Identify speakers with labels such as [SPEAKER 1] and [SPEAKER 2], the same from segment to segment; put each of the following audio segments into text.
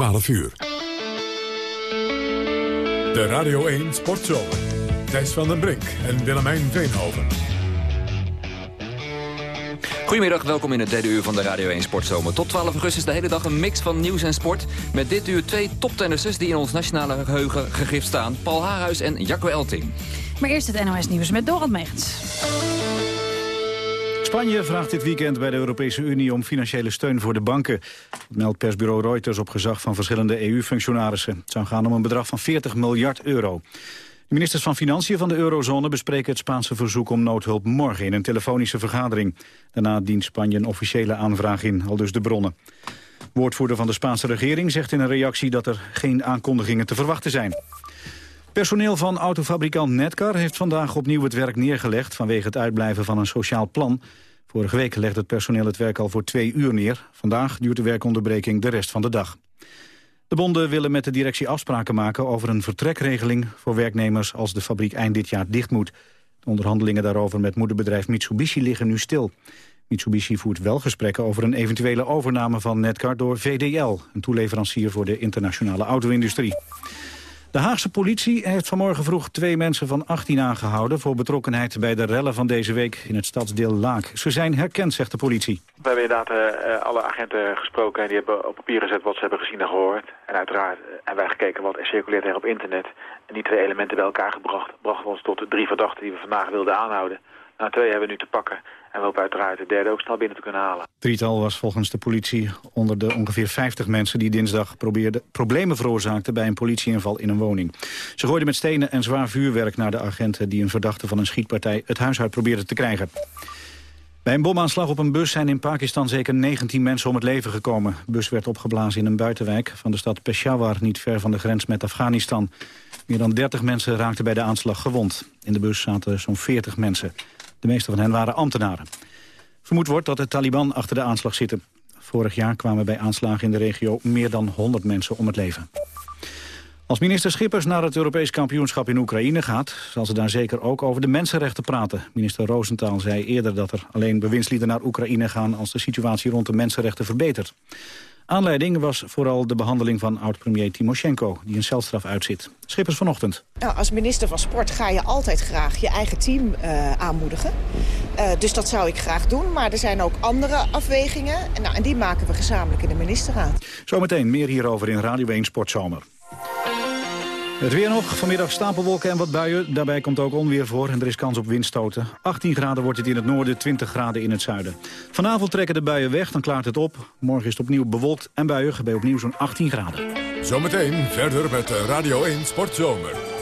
[SPEAKER 1] 12 uur. De Radio 1 Sportzomer. Thijs van den Brink en Willemijn Veenhoven.
[SPEAKER 2] Goedemiddag, welkom in het derde uur van de Radio 1 Sportzomer. Tot 12 augustus de hele dag een mix van nieuws en sport. Met dit uur twee toptennissers die in ons nationale geheugen gegrift staan. Paul Haarhuis en Jacco Elting.
[SPEAKER 3] Maar eerst het NOS Nieuws met Dorald Megens.
[SPEAKER 4] Spanje vraagt dit weekend bij de Europese Unie om financiële steun voor de banken. Dat meldt persbureau Reuters op gezag van verschillende EU-functionarissen. Het zou gaan om een bedrag van 40 miljard euro. De ministers van Financiën van de eurozone bespreken het Spaanse verzoek om noodhulp morgen in een telefonische vergadering. Daarna dient Spanje een officiële aanvraag in, al dus de bronnen. Woordvoerder van de Spaanse regering zegt in een reactie dat er geen aankondigingen te verwachten zijn. Personeel van autofabrikant Netcar heeft vandaag opnieuw het werk neergelegd... vanwege het uitblijven van een sociaal plan. Vorige week legde het personeel het werk al voor twee uur neer. Vandaag duurt de werkonderbreking de rest van de dag. De bonden willen met de directie afspraken maken over een vertrekregeling... voor werknemers als de fabriek eind dit jaar dicht moet. De onderhandelingen daarover met moederbedrijf Mitsubishi liggen nu stil. Mitsubishi voert wel gesprekken over een eventuele overname van Netcar door VDL... een toeleverancier voor de internationale auto-industrie. De Haagse politie heeft vanmorgen vroeg twee mensen van 18 aangehouden... voor betrokkenheid bij de rellen van deze week in het stadsdeel Laak. Ze zijn herkend, zegt de politie.
[SPEAKER 5] We hebben inderdaad uh, alle agenten gesproken... en die hebben op papier gezet wat ze hebben gezien en gehoord. En uiteraard uh, hebben wij gekeken wat er circuleert er op internet. En die twee elementen bij elkaar gebracht... brachten ons tot de drie verdachten die we vandaag wilden aanhouden. Nou, twee hebben we nu te pakken. En we hopen uiteraard de derde ook snel binnen te kunnen halen.
[SPEAKER 4] Drietal was volgens de politie onder de ongeveer 50 mensen... die dinsdag probeerden problemen veroorzaakten bij een politieinval in een woning. Ze gooiden met stenen en zwaar vuurwerk naar de agenten... die een verdachte van een schietpartij het huis uit probeerden te krijgen. Bij een bomaanslag op een bus zijn in Pakistan zeker 19 mensen om het leven gekomen. De bus werd opgeblazen in een buitenwijk van de stad Peshawar... niet ver van de grens met Afghanistan. Meer dan 30 mensen raakten bij de aanslag gewond. In de bus zaten zo'n 40 mensen. De meeste van hen waren ambtenaren. Vermoed wordt dat de Taliban achter de aanslag zitten. Vorig jaar kwamen bij aanslagen in de regio meer dan 100 mensen om het leven. Als minister Schippers naar het Europees kampioenschap in Oekraïne gaat... zal ze daar zeker ook over de mensenrechten praten. Minister Roosentaal zei eerder dat er alleen bewindslieden naar Oekraïne gaan... als de situatie rond de mensenrechten verbetert. Aanleiding was vooral de behandeling van oud-premier Timoshenko... die een celstraf uitzit. Schippers vanochtend.
[SPEAKER 6] Nou, als minister van Sport ga je altijd graag je eigen team uh, aanmoedigen. Uh, dus dat zou ik graag doen. Maar er zijn ook andere afwegingen. Nou, en die maken we gezamenlijk in de ministerraad.
[SPEAKER 4] Zometeen meer hierover in Radio 1 Sportzomer. Het weer nog, vanmiddag stapelwolken en wat buien. Daarbij komt ook onweer voor en er is kans op windstoten. 18 graden wordt het in het noorden, 20 graden in het zuiden. Vanavond trekken de buien weg, dan klaart het op. Morgen is het opnieuw bewolkt en buien, bij opnieuw zo'n 18 graden.
[SPEAKER 1] Zometeen verder met Radio 1 Sportzomer.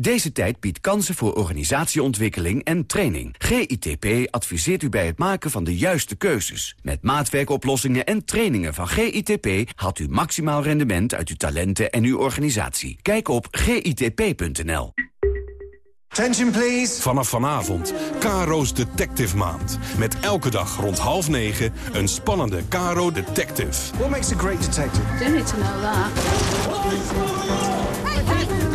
[SPEAKER 7] Deze tijd biedt kansen voor organisatieontwikkeling en training. GITP adviseert u bij het maken van de juiste keuzes. Met maatwerkoplossingen en trainingen van GITP... haalt u maximaal rendement uit uw talenten en uw organisatie. Kijk op gitp.nl.
[SPEAKER 8] Attention please. Vanaf vanavond, Caro's Detective Maand. Met elke dag rond half negen een spannende Caro Detective.
[SPEAKER 9] What makes a great detective?
[SPEAKER 10] You need to know that.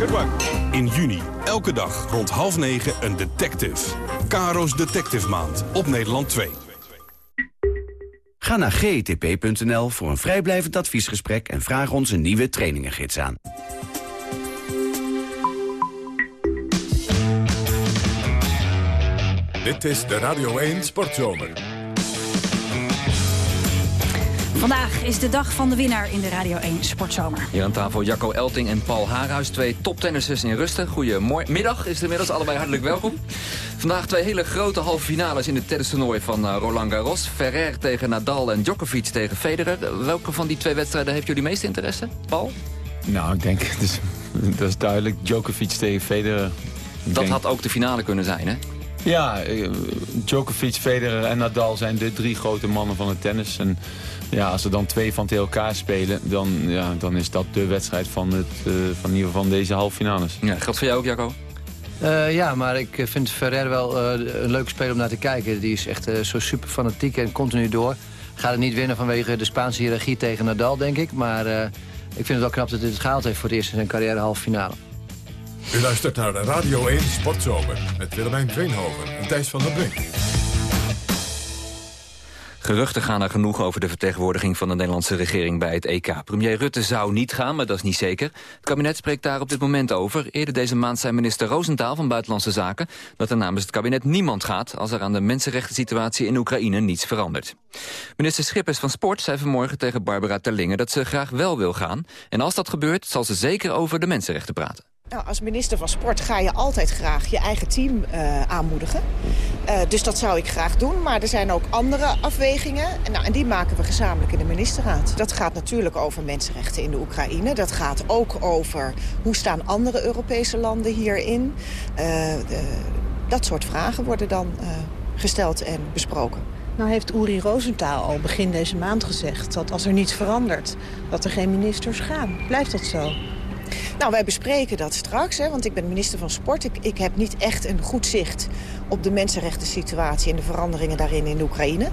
[SPEAKER 8] Good. In juni, elke dag rond half negen een detective. Caro's Detective Maand op Nederland 2.
[SPEAKER 7] Ga naar gtp.nl voor een vrijblijvend adviesgesprek... en vraag ons een nieuwe trainingengids aan.
[SPEAKER 1] Dit is de Radio 1 Sportzomer.
[SPEAKER 3] Vandaag is de dag van de winnaar in de Radio 1 Sportzomer.
[SPEAKER 2] Hier aan tafel Jacco Elting en Paul Haarhuis, twee toptennissers in rusten. Goedemiddag, is inmiddels allebei hartelijk welkom. Vandaag twee hele grote halve finales in het tennistoernooi van uh, Roland Garros. Ferrer tegen Nadal en Djokovic tegen Federer. Welke van die twee wedstrijden heeft jullie meeste interesse, Paul?
[SPEAKER 11] Nou, ik denk, dus, dat is duidelijk, Djokovic tegen Federer. Ik
[SPEAKER 2] dat
[SPEAKER 11] denk...
[SPEAKER 2] had ook de finale kunnen zijn, hè?
[SPEAKER 11] Ja, Djokovic, Federer en Nadal zijn de drie grote mannen van het tennis. En ja, als er dan twee van tegen elkaar spelen, dan, ja, dan is dat de wedstrijd van, het, uh, van, in ieder geval van deze halve finales.
[SPEAKER 2] Ja, geldt voor jou ook, Jacco?
[SPEAKER 12] Uh, ja, maar ik vind Ferrer wel uh, een leuke speler om naar te kijken. Die is echt zo super fanatiek en continu door. Gaat het niet winnen vanwege de Spaanse hiërarchie tegen Nadal, denk ik. Maar ik vind het wel knap dat hij het gehaald heeft voor het eerst in zijn carrière halve finale.
[SPEAKER 1] U luistert naar de Radio 1 Sportzomer met Willemijn Veenhoven en Thijs van der Brink.
[SPEAKER 2] Geruchten gaan er genoeg over de vertegenwoordiging van de Nederlandse regering bij het EK. Premier Rutte zou niet gaan, maar dat is niet zeker. Het kabinet spreekt daar op dit moment over. Eerder deze maand zei minister Roosentaal van Buitenlandse Zaken... dat er namens het kabinet niemand gaat als er aan de mensenrechten situatie in Oekraïne niets verandert. Minister Schippers van Sport zei vanmorgen tegen Barbara Terlingen dat ze graag wel wil gaan. En als dat gebeurt, zal ze zeker over de mensenrechten praten.
[SPEAKER 6] Nou, als minister van Sport ga je altijd graag je eigen team uh, aanmoedigen. Uh, dus dat zou ik graag doen. Maar er zijn ook andere afwegingen. En, nou, en die maken we gezamenlijk in de ministerraad. Dat gaat natuurlijk over mensenrechten in de Oekraïne. Dat gaat ook over hoe staan andere Europese landen hierin. De, dat soort vragen worden dan gesteld en besproken.
[SPEAKER 9] Nou heeft Uri Rosenthal al begin deze maand gezegd... dat als er niets verandert, dat er geen ministers gaan. Blijft dat zo?
[SPEAKER 6] Nou, wij bespreken dat straks, hè, want ik ben minister van Sport. Ik, ik heb niet echt een goed zicht op de mensenrechten situatie... en de veranderingen daarin in Oekraïne.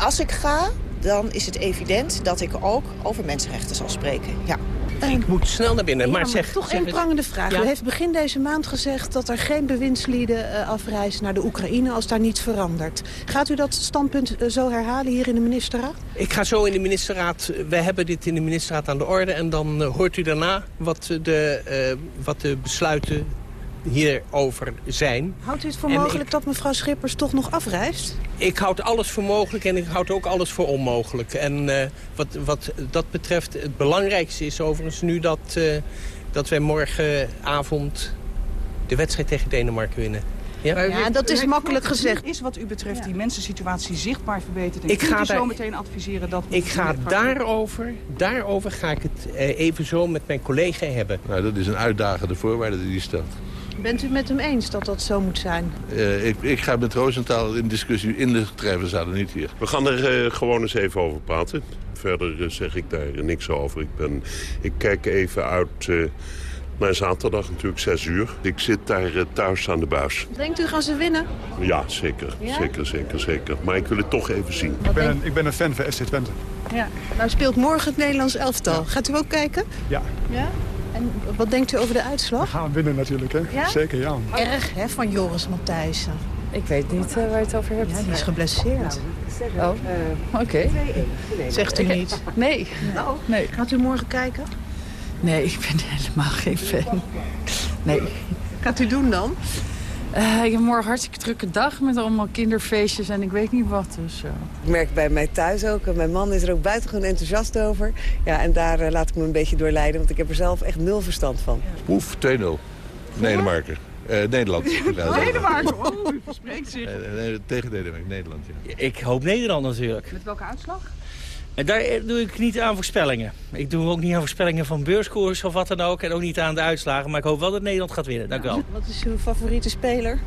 [SPEAKER 6] Als ik ga, dan is het evident dat ik ook over mensenrechten zal spreken. Ja.
[SPEAKER 10] Ik moet snel naar binnen, maar,
[SPEAKER 9] maar
[SPEAKER 10] zeg...
[SPEAKER 9] Toch
[SPEAKER 10] zeg
[SPEAKER 9] een prangende vraag. Ja. U heeft begin deze maand gezegd dat er geen bewindslieden uh, afreizen naar de Oekraïne als daar niets verandert. Gaat u dat standpunt uh, zo herhalen hier in de ministerraad?
[SPEAKER 10] Ik ga zo in de ministerraad, we hebben dit in de ministerraad aan de orde en dan hoort u daarna wat de, wat de besluiten hierover zijn.
[SPEAKER 9] Houdt u het voor en mogelijk ik, dat mevrouw Schippers toch nog afreist?
[SPEAKER 10] Ik houd alles voor mogelijk en ik houd ook alles voor onmogelijk. En uh, wat, wat dat betreft, het belangrijkste is overigens nu dat, uh, dat wij morgenavond de wedstrijd tegen Denemarken winnen.
[SPEAKER 9] Ja, ja dat is makkelijk gezegd.
[SPEAKER 13] Is wat u betreft die mensensituatie zichtbaar verbeterd? En ik ga zo meteen adviseren dat...
[SPEAKER 10] Ik ga daarover, daarover ga ik het uh, even zo met mijn collega hebben.
[SPEAKER 14] Nou, dat is een uitdagende voorwaarde die die stelt.
[SPEAKER 9] Bent u het met hem eens dat dat zo moet zijn?
[SPEAKER 14] Uh, ik, ik, ga met Roosentaal in discussie in de drijverzaal, niet hier.
[SPEAKER 15] We gaan er uh, gewoon eens even over praten. Verder uh, zeg ik daar niks over. Ik, ben, ik kijk even uit naar zaterdag, natuurlijk 6 uur. Ik zit daar thuis aan de buis.
[SPEAKER 9] Denkt u gaan ze winnen?
[SPEAKER 15] Ja, zeker. Ja? Zeker, zeker, zeker. Maar ik wil het toch even zien.
[SPEAKER 1] Ik ben, een, ik ben een fan van SC Twente.
[SPEAKER 9] Ja. Nou speelt morgen het Nederlands elftal. Ja. Gaat u ook kijken?
[SPEAKER 1] Ja.
[SPEAKER 9] Ja? En wat denkt u over de uitslag?
[SPEAKER 1] We gaan winnen natuurlijk, hè? Ja? Zeker, ja.
[SPEAKER 9] Erg, hè, van Joris Matthijssen.
[SPEAKER 16] Ik weet niet uh, waar je het over hebt.
[SPEAKER 9] Ja, die is geblesseerd.
[SPEAKER 16] Oh, oké. Okay.
[SPEAKER 9] Zegt u niet?
[SPEAKER 16] Nee. nee.
[SPEAKER 9] Gaat u morgen kijken?
[SPEAKER 16] Nee, ik ben helemaal geen fan. Nee.
[SPEAKER 9] Gaat u doen dan?
[SPEAKER 16] Uh, ik heb morgen een hartstikke drukke dag met allemaal kinderfeestjes en ik weet niet wat. Dus, uh.
[SPEAKER 17] Ik merk bij mij thuis ook. Mijn man is er ook buitengewoon enthousiast over. Ja, en daar uh, laat ik me een beetje door leiden, want ik heb er zelf echt nul verstand van.
[SPEAKER 14] Oef, 2-0. Denemarken. Nederland.
[SPEAKER 13] Denemarken, oh, u verspreekt zich.
[SPEAKER 14] tegen Denemarken, Nederland, ja.
[SPEAKER 10] Ik hoop Nederland natuurlijk.
[SPEAKER 13] Met welke uitslag?
[SPEAKER 10] En daar doe ik niet aan voorspellingen. Ik doe ook niet aan voorspellingen van beurskoers of wat dan ook. En ook niet aan de uitslagen. Maar ik hoop wel dat Nederland gaat winnen. Dank u wel.
[SPEAKER 9] Wat is uw favoriete speler?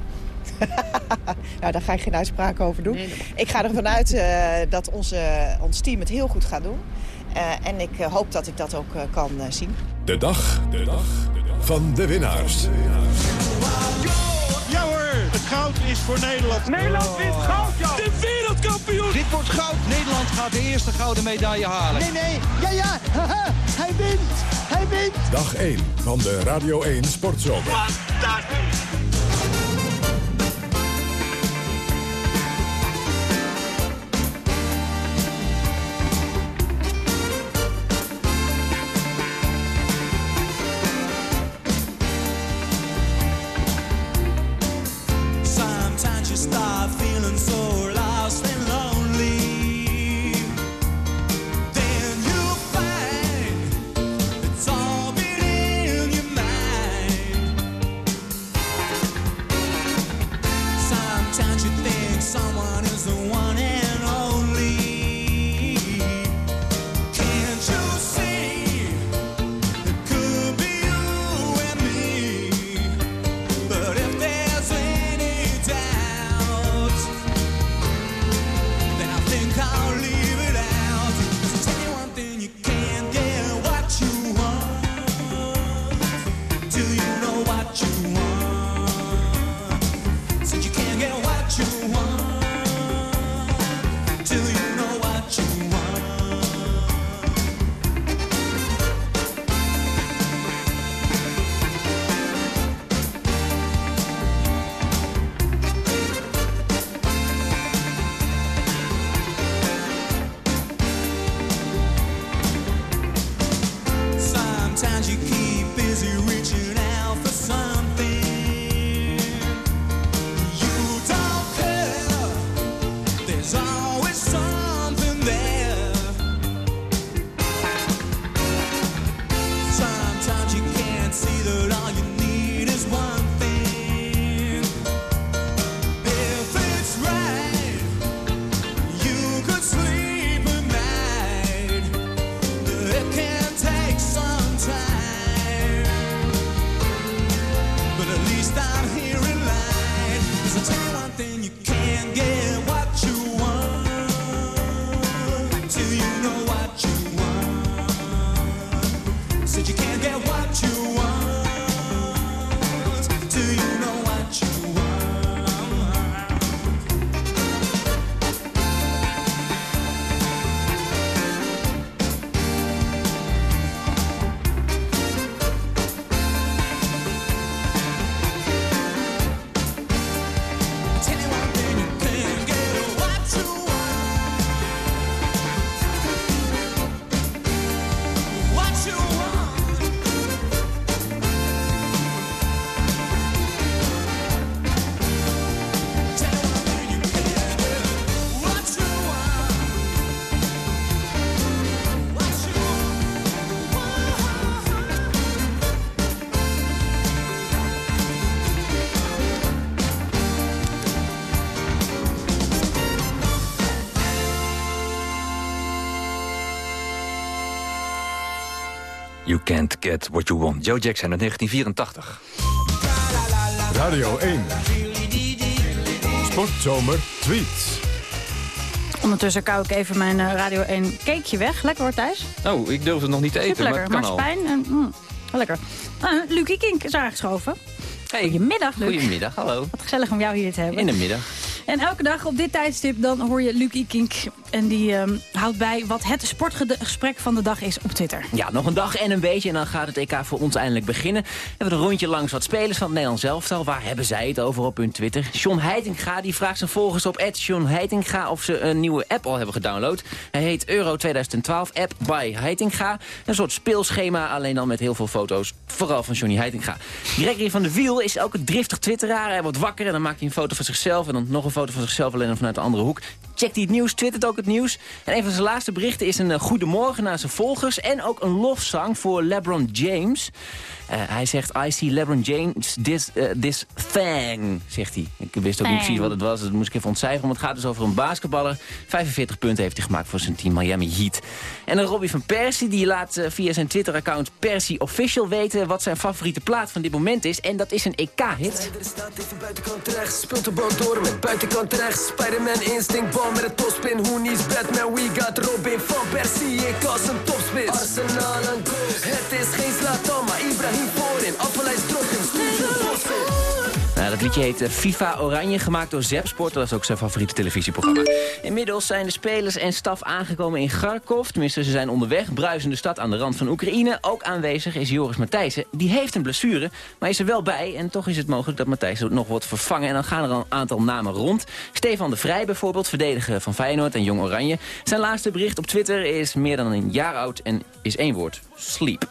[SPEAKER 6] nou, daar ga ik geen uitspraak over doen. Nee, ik ga ervan uit uh, dat onze, ons team het heel goed gaat doen. Uh, en ik uh, hoop dat ik dat ook kan zien.
[SPEAKER 1] De dag, de dag, de dag van de winnaars.
[SPEAKER 18] Ja hoor, het goud is voor Nederland.
[SPEAKER 19] Nederland wint goud, joh.
[SPEAKER 18] De wereldkampioen.
[SPEAKER 19] Dit wordt goud. Nederland gaat de eerste gouden medaille halen.
[SPEAKER 20] Nee, nee, ja, ja, hij wint, hij wint.
[SPEAKER 1] Dag 1 van de Radio 1 Sportzomer.
[SPEAKER 18] Fantastisch.
[SPEAKER 21] Get what you want.
[SPEAKER 2] Joe Jackson uit 1984.
[SPEAKER 1] Radio 1. Sportzomer tweets.
[SPEAKER 3] Ondertussen kou ik even mijn eh, Radio 1 cakeje weg. Lekker hoor, Thijs.
[SPEAKER 2] Oh, ik durf het nog niet te eten, maar het
[SPEAKER 3] Superlekker.
[SPEAKER 2] kan al.
[SPEAKER 3] Marspijn en... Mm, lekker. Uh, Lucie Kink is aangeschoven.
[SPEAKER 2] Hey.
[SPEAKER 3] Goedemiddag, Luc.
[SPEAKER 2] Goedemiddag, hallo.
[SPEAKER 3] Wat gezellig om jou hier te hebben.
[SPEAKER 2] In de middag.
[SPEAKER 3] En elke dag op dit tijdstip dan hoor je Lucie Kink. En die ehm, houdt bij wat het sportgesprek van de dag is op Twitter.
[SPEAKER 22] Ja, nog een dag en een beetje en dan gaat het EK voor ons eindelijk beginnen. We hebben een rondje langs wat spelers van het Nederlands elftal. Waar hebben zij het over op hun Twitter? John Heitinga die vraagt zijn volgers op John Heitinga of ze een nieuwe app al hebben gedownload. Hij heet Euro 2012 App by Heitinga. Een soort speelschema, alleen dan met heel veel foto's. Vooral van Johnny Heitinga. Gregory van de Wiel is ook driftig twitteraar. Hij wordt wakker en dan maakt hij een foto van zichzelf... en dan nog een foto van zichzelf alleen dan vanuit de andere hoek. Checkt hij het nieuws, twittert ook het nieuws. En een van zijn laatste berichten is een uh, goedemorgen naar zijn volgers... en ook een lofzang voor LeBron James. Uh, hij zegt, I see LeBron James this, uh, this thing, zegt hij. Ik wist ook niet precies wat het was, dat moest ik even ontcijferen. Want het gaat dus over een basketballer. 45 punten heeft hij gemaakt voor zijn team Miami Heat. En dan Robbie van Persie, die laat uh, via zijn Twitter-account Persie Official weten... wat zijn favoriete plaat van dit moment is. En dat is een EK-hit.
[SPEAKER 21] staat even buitenkant rechts. Speelt de bal door met buitenkant rechts. Spider-Man instinct, bal met een topspin. Hoenies, Batman, we got Robin van Persie. Ik als een topspits. Arsenal en goals. Het is geen Zlatan, maar Ibrahim
[SPEAKER 22] nou, dat liedje heet FIFA Oranje, gemaakt door Zepsport. Dat is ook zijn favoriete televisieprogramma. Inmiddels zijn de spelers en staf aangekomen in Kharkov. Tenminste, ze zijn onderweg. Bruisende stad aan de rand van Oekraïne. Ook aanwezig is Joris Matthijssen. Die heeft een blessure, maar is er wel bij. En toch is het mogelijk dat Matthijssen nog wordt vervangen. En dan gaan er een aantal namen rond. Stefan de Vrij bijvoorbeeld, verdediger van Feyenoord en Jong Oranje. Zijn laatste bericht op Twitter is meer dan een jaar oud en is één woord. Sleep.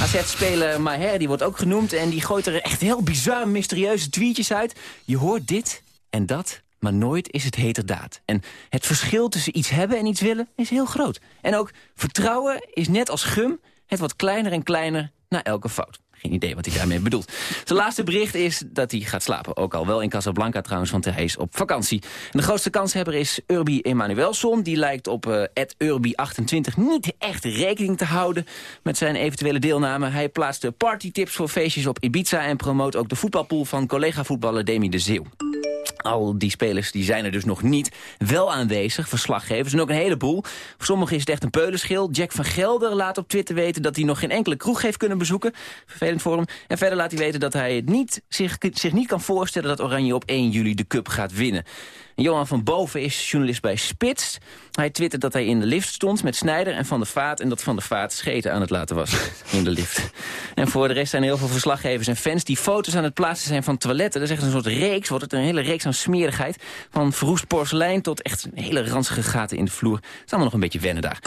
[SPEAKER 22] AZ-speler Maher, die wordt ook genoemd. En die gooit er echt heel bizar mysterieuze tweetjes uit. Je hoort dit en dat, maar nooit is het heterdaad. En het verschil tussen iets hebben en iets willen is heel groot. En ook vertrouwen is net als gum. Het wordt kleiner en kleiner na elke fout. Geen idee wat hij daarmee bedoelt. Zijn laatste bericht is dat hij gaat slapen. Ook al wel in Casablanca trouwens, want hij is op vakantie. En de grootste kanshebber is Urbi Emanuelson. Die lijkt op uh, Urbi28 niet echt rekening te houden met zijn eventuele deelname. Hij plaatst partytips voor feestjes op Ibiza... en promoot ook de voetbalpool van collega-voetballer Demi de Zeeuw. Al die spelers die zijn er dus nog niet. Wel aanwezig, verslaggevers en ook een heleboel. Voor sommigen is het echt een peulenschil. Jack van Gelder laat op Twitter weten dat hij nog geen enkele kroeg heeft kunnen bezoeken. Vervelend En verder laat hij weten dat hij het niet, zich, zich niet kan voorstellen dat Oranje op 1 juli de cup gaat winnen. Johan van Boven is journalist bij Spits. Hij twittert dat hij in de lift stond met Snijder en Van der Vaart... en dat Van der Vaart scheten aan het laten was in de lift. En voor de rest zijn er heel veel verslaggevers en fans... die foto's aan het plaatsen zijn van toiletten. Dat is echt een soort reeks, wordt het een hele reeks aan smerigheid. Van verroest porselein tot echt hele ranzige gaten in de vloer. Het is allemaal nog een beetje wennen daar.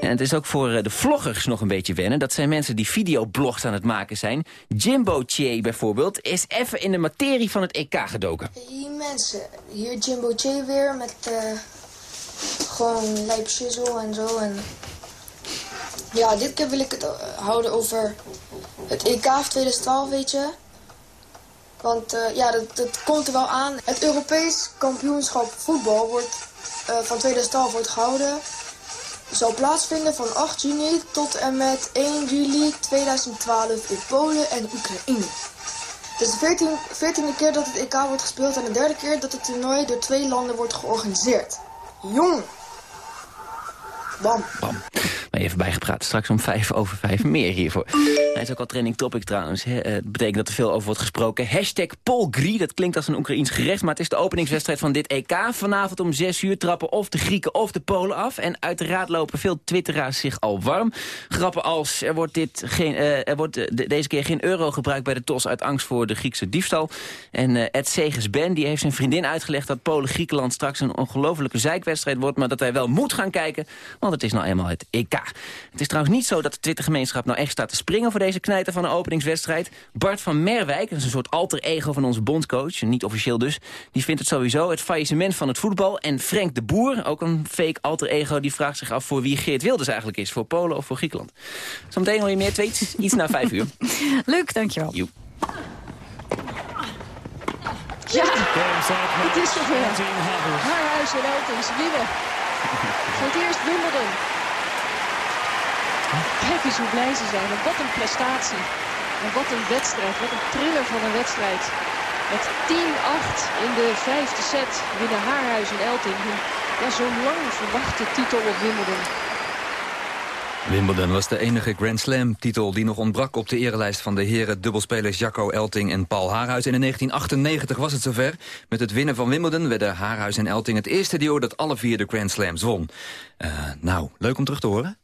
[SPEAKER 22] En het is ook voor de vloggers nog een beetje wennen. Dat zijn mensen die videoblogs aan het maken zijn. Jimbo Che bijvoorbeeld is even in de materie van het EK gedoken.
[SPEAKER 23] Hey mensen, hier Jimbo J weer met uh, gewoon lijp en zo. En ja, dit keer wil ik het houden over het EK van 2012, weet je. Want uh, ja, dat, dat, komt er wel aan. Het Europees kampioenschap voetbal wordt, van 2012 wordt gehouden. Zal plaatsvinden van 8 juni tot en met 1 juli 2012 in Polen en Oekraïne. Het is de veertiende keer dat het EK wordt gespeeld en de derde keer dat het toernooi door twee landen wordt georganiseerd. Jong! Bam.
[SPEAKER 22] Bam. Maar even bijgepraat. Straks om vijf over vijf meer hiervoor. Hij is ook al trending topic trouwens. Hè. Eh, Het betekent dat er veel over wordt gesproken. Hashtag Polgri. Dat klinkt als een Oekraïens gerecht. Maar het is de openingswedstrijd van dit EK. Vanavond om zes uur trappen of de Grieken of de Polen af. En uiteraard lopen veel twitteraars zich al warm. Grappen als er wordt, dit geen, eh, er wordt eh, de- deze keer geen euro gebruikt bij de TOS... uit angst voor de Griekse diefstal. En Ed Segers Ben die heeft zijn vriendin uitgelegd... dat Polen-Griekenland straks een ongelofelijke zeikwedstrijd wordt... maar dat hij wel moet gaan kijken, want het is nou eenmaal het EK. Het is trouwens niet zo dat de Twittergemeenschap nou echt staat te springen... voor deze knijter van een openingswedstrijd. Bart van Merwijk, dat is een soort alter ego van onze bondscoach... niet officieel dus, die vindt het sowieso het faillissement van het voetbal. En Frank de Boer, ook een fake alter ego... die vraagt zich af voor wie Geert Wilders eigenlijk is. Voor Polen of voor Griekenland. Zometeen nog meer tweets, iets na vijf uur.
[SPEAKER 3] Luc, dankjewel.
[SPEAKER 22] Joep.
[SPEAKER 24] Ja, het is zover. Haarhuis en Eltens winnen. Voor het eerst Wimbledon. Kijk eens hoe blij ze zijn. En wat een prestatie. En wat een wedstrijd. Wat een thriller van een wedstrijd. Met 10-8 in de vijfde set winnen Haarhuis en Elting hun ja, zo lang verwachte titel op Wimbledon.
[SPEAKER 2] Wimbledon was de enige Grand Slam-titel die nog ontbrak op de erelijst van de heren dubbelspelers Jacco Elting en Paul Haarhuis. En in 1998 was het zover. Met het winnen van Wimbledon werden Haarhuis en Elting het eerste duo dat alle vier de Grand Slams won. Eh, nou, leuk om terug te horen.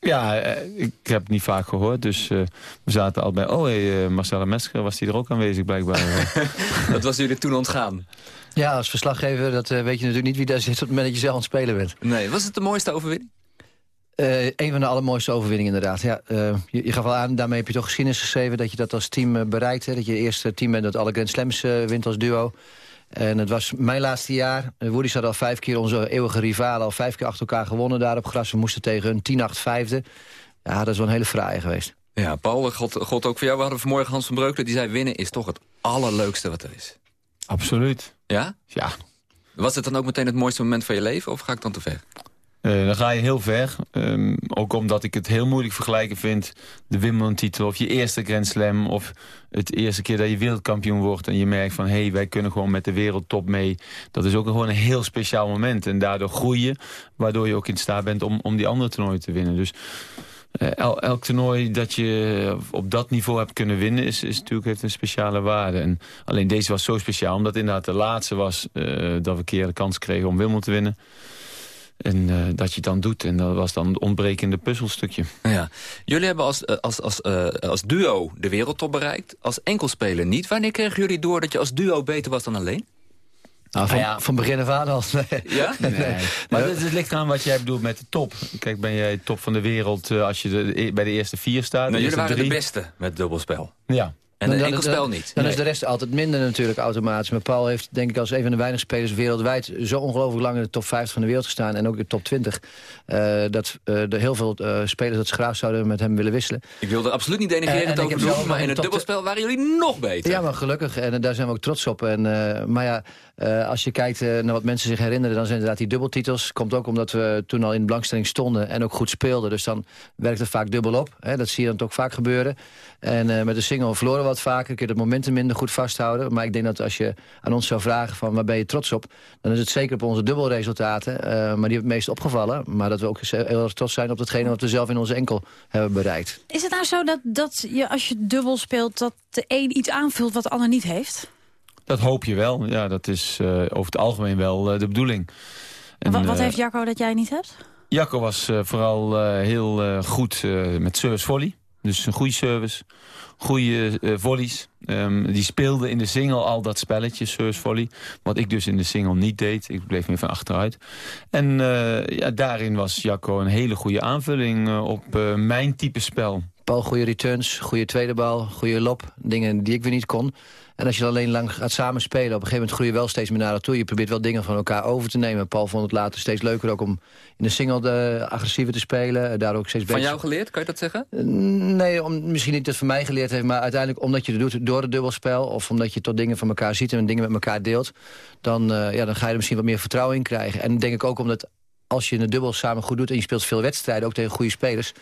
[SPEAKER 11] Ja, eh, ik heb het niet vaak gehoord, dus eh, we zaten al bij... Oh, hey, eh, Marcella Mesker was die er ook aanwezig blijkbaar.
[SPEAKER 2] dat was jullie toen ontgaan.
[SPEAKER 12] Ja, als verslaggever dat, weet je natuurlijk niet wie daar zit... op het moment dat je zelf aan het spelen bent.
[SPEAKER 2] Nee, was het de mooiste overwinning?
[SPEAKER 12] Eh, een van de allermooiste overwinningen inderdaad. Ja, eh, je, je gaf al aan, daarmee heb je toch geschiedenis geschreven... dat je dat als team bereikt. Hè, dat je het eerste team bent dat alle Grand Slams wint als duo. En het was mijn laatste jaar. Uh, Woody had al vijf keer onze eeuwige rivalen... al vijf keer achter elkaar gewonnen daar op gras. We moesten tegen een 10-8 vijfde. Ja, dat is wel een hele fraaie geweest.
[SPEAKER 2] Ja, Paul, God, God ook voor jou. We hadden vanmorgen Hans van Breukelen. Die zei, winnen is toch het allerleukste wat er is.
[SPEAKER 11] Absoluut.
[SPEAKER 2] Ja?
[SPEAKER 11] Ja.
[SPEAKER 2] Was het dan ook meteen het mooiste moment van je leven? Of ga ik dan te ver?
[SPEAKER 11] Eh, dan ga je heel ver. Ehm, ook omdat ik het heel moeilijk vergelijken vind. De Wimbledon-titel of je eerste Grand Slam... of het eerste keer dat je wereldkampioen wordt... en je merkt van, hé, hey, wij kunnen gewoon met de wereldtop mee. Dat is ook gewoon een heel speciaal moment. En daardoor groeien, waardoor je ook in staat bent... om, om die andere toernooien te winnen. Dus eh, el, elk toernooi dat je op dat niveau hebt kunnen winnen... Is, is natuurlijk heeft een speciale waarde. En alleen deze was zo speciaal, omdat inderdaad de laatste was... eh, dat we een keer de kans kregen om Wimbledon te winnen... En uh, dat je het dan doet. En dat was dan het ontbrekende puzzelstukje.
[SPEAKER 2] Ja. Jullie hebben als, als, als, uh, als duo de wereldtop bereikt. Als enkelspeler niet. Wanneer kregen jullie door dat je als duo beter was dan alleen?
[SPEAKER 12] Nou, van, ah, ja. van begin af aan al. Nee.
[SPEAKER 2] Ja?
[SPEAKER 11] Nee. nee. Maar het, het, ligt aan wat jij bedoelt met de top. Kijk, ben jij top van de wereld uh, als je de, bij de eerste vier staat?
[SPEAKER 2] Nou, jullie waren
[SPEAKER 11] drie.
[SPEAKER 2] de beste met dubbelspel.
[SPEAKER 11] Ja.
[SPEAKER 2] En een enkelspel niet.
[SPEAKER 12] Dan nee. is de rest altijd minder natuurlijk automatisch. Maar Paul heeft denk ik als een van de weinige spelers wereldwijd... zo ongelooflijk lang in de top 50 van de wereld gestaan. En ook in de top 20. Uh, dat uh, er heel veel uh, spelers dat ze graag zouden met hem willen wisselen.
[SPEAKER 2] Ik wilde absoluut niet denigrerend over doen. Maar in het dubbelspel waren jullie nog beter.
[SPEAKER 12] Ja, maar gelukkig. En daar zijn we ook trots op. En, maar ja, als je kijkt naar wat mensen zich herinneren... dan zijn inderdaad die dubbeltitels. Komt ook omdat we toen al in de belangstelling stonden. En ook goed speelden. Dus dan werkt het vaak dubbel op. Hè? Dat zie je dan ook vaak gebeuren. En met de single verloren we wat vaker. Kun je het momentum minder goed vasthouden. Maar ik denk dat als je aan ons zou vragen van waar ben je trots op... dan is het zeker op onze dubbelresultaten. Uh, maar die hebben het meest opgevallen. Maar dat we ook heel erg trots zijn op datgene wat we zelf in onze enkel hebben bereikt.
[SPEAKER 3] Is het nou zo dat, dat je als je dubbel speelt... dat de een iets aanvult wat de ander niet heeft?
[SPEAKER 11] Dat hoop je wel. Ja, dat is uh, over het algemeen wel uh, de bedoeling.
[SPEAKER 3] En, wat, wat heeft Jacco dat jij niet hebt?
[SPEAKER 11] Jacco was vooral heel goed met service volley. Dus een goede service goede uh, volleys. Um, die speelde in de single al dat spelletje, service volley. Wat ik dus in de single niet deed. Ik bleef meer van achteruit. En uh, ja, daarin was Jacco een hele goede aanvulling uh, op mijn type spel.
[SPEAKER 12] Paul, goede returns, goede tweede bal, goede lop. Dingen die ik weer niet kon. En als je alleen lang gaat samen spelen... op een gegeven moment groei je wel steeds meer naar naartoe. Je probeert wel dingen van elkaar over te nemen. Paul vond het later steeds leuker ook om in de single de, agressiever te spelen. Daar ook steeds
[SPEAKER 2] van jou geleerd, kan je dat zeggen?
[SPEAKER 12] Nee, om, misschien niet dat van mij geleerd heeft... maar uiteindelijk omdat je het doet door het dubbelspel... of omdat je tot dingen van elkaar ziet en dingen met elkaar deelt... dan, uh, ja, dan ga je er misschien wat meer vertrouwen in krijgen. En denk ik ook omdat als je een dubbel samen goed doet... en je speelt veel wedstrijden, ook tegen goede spelers...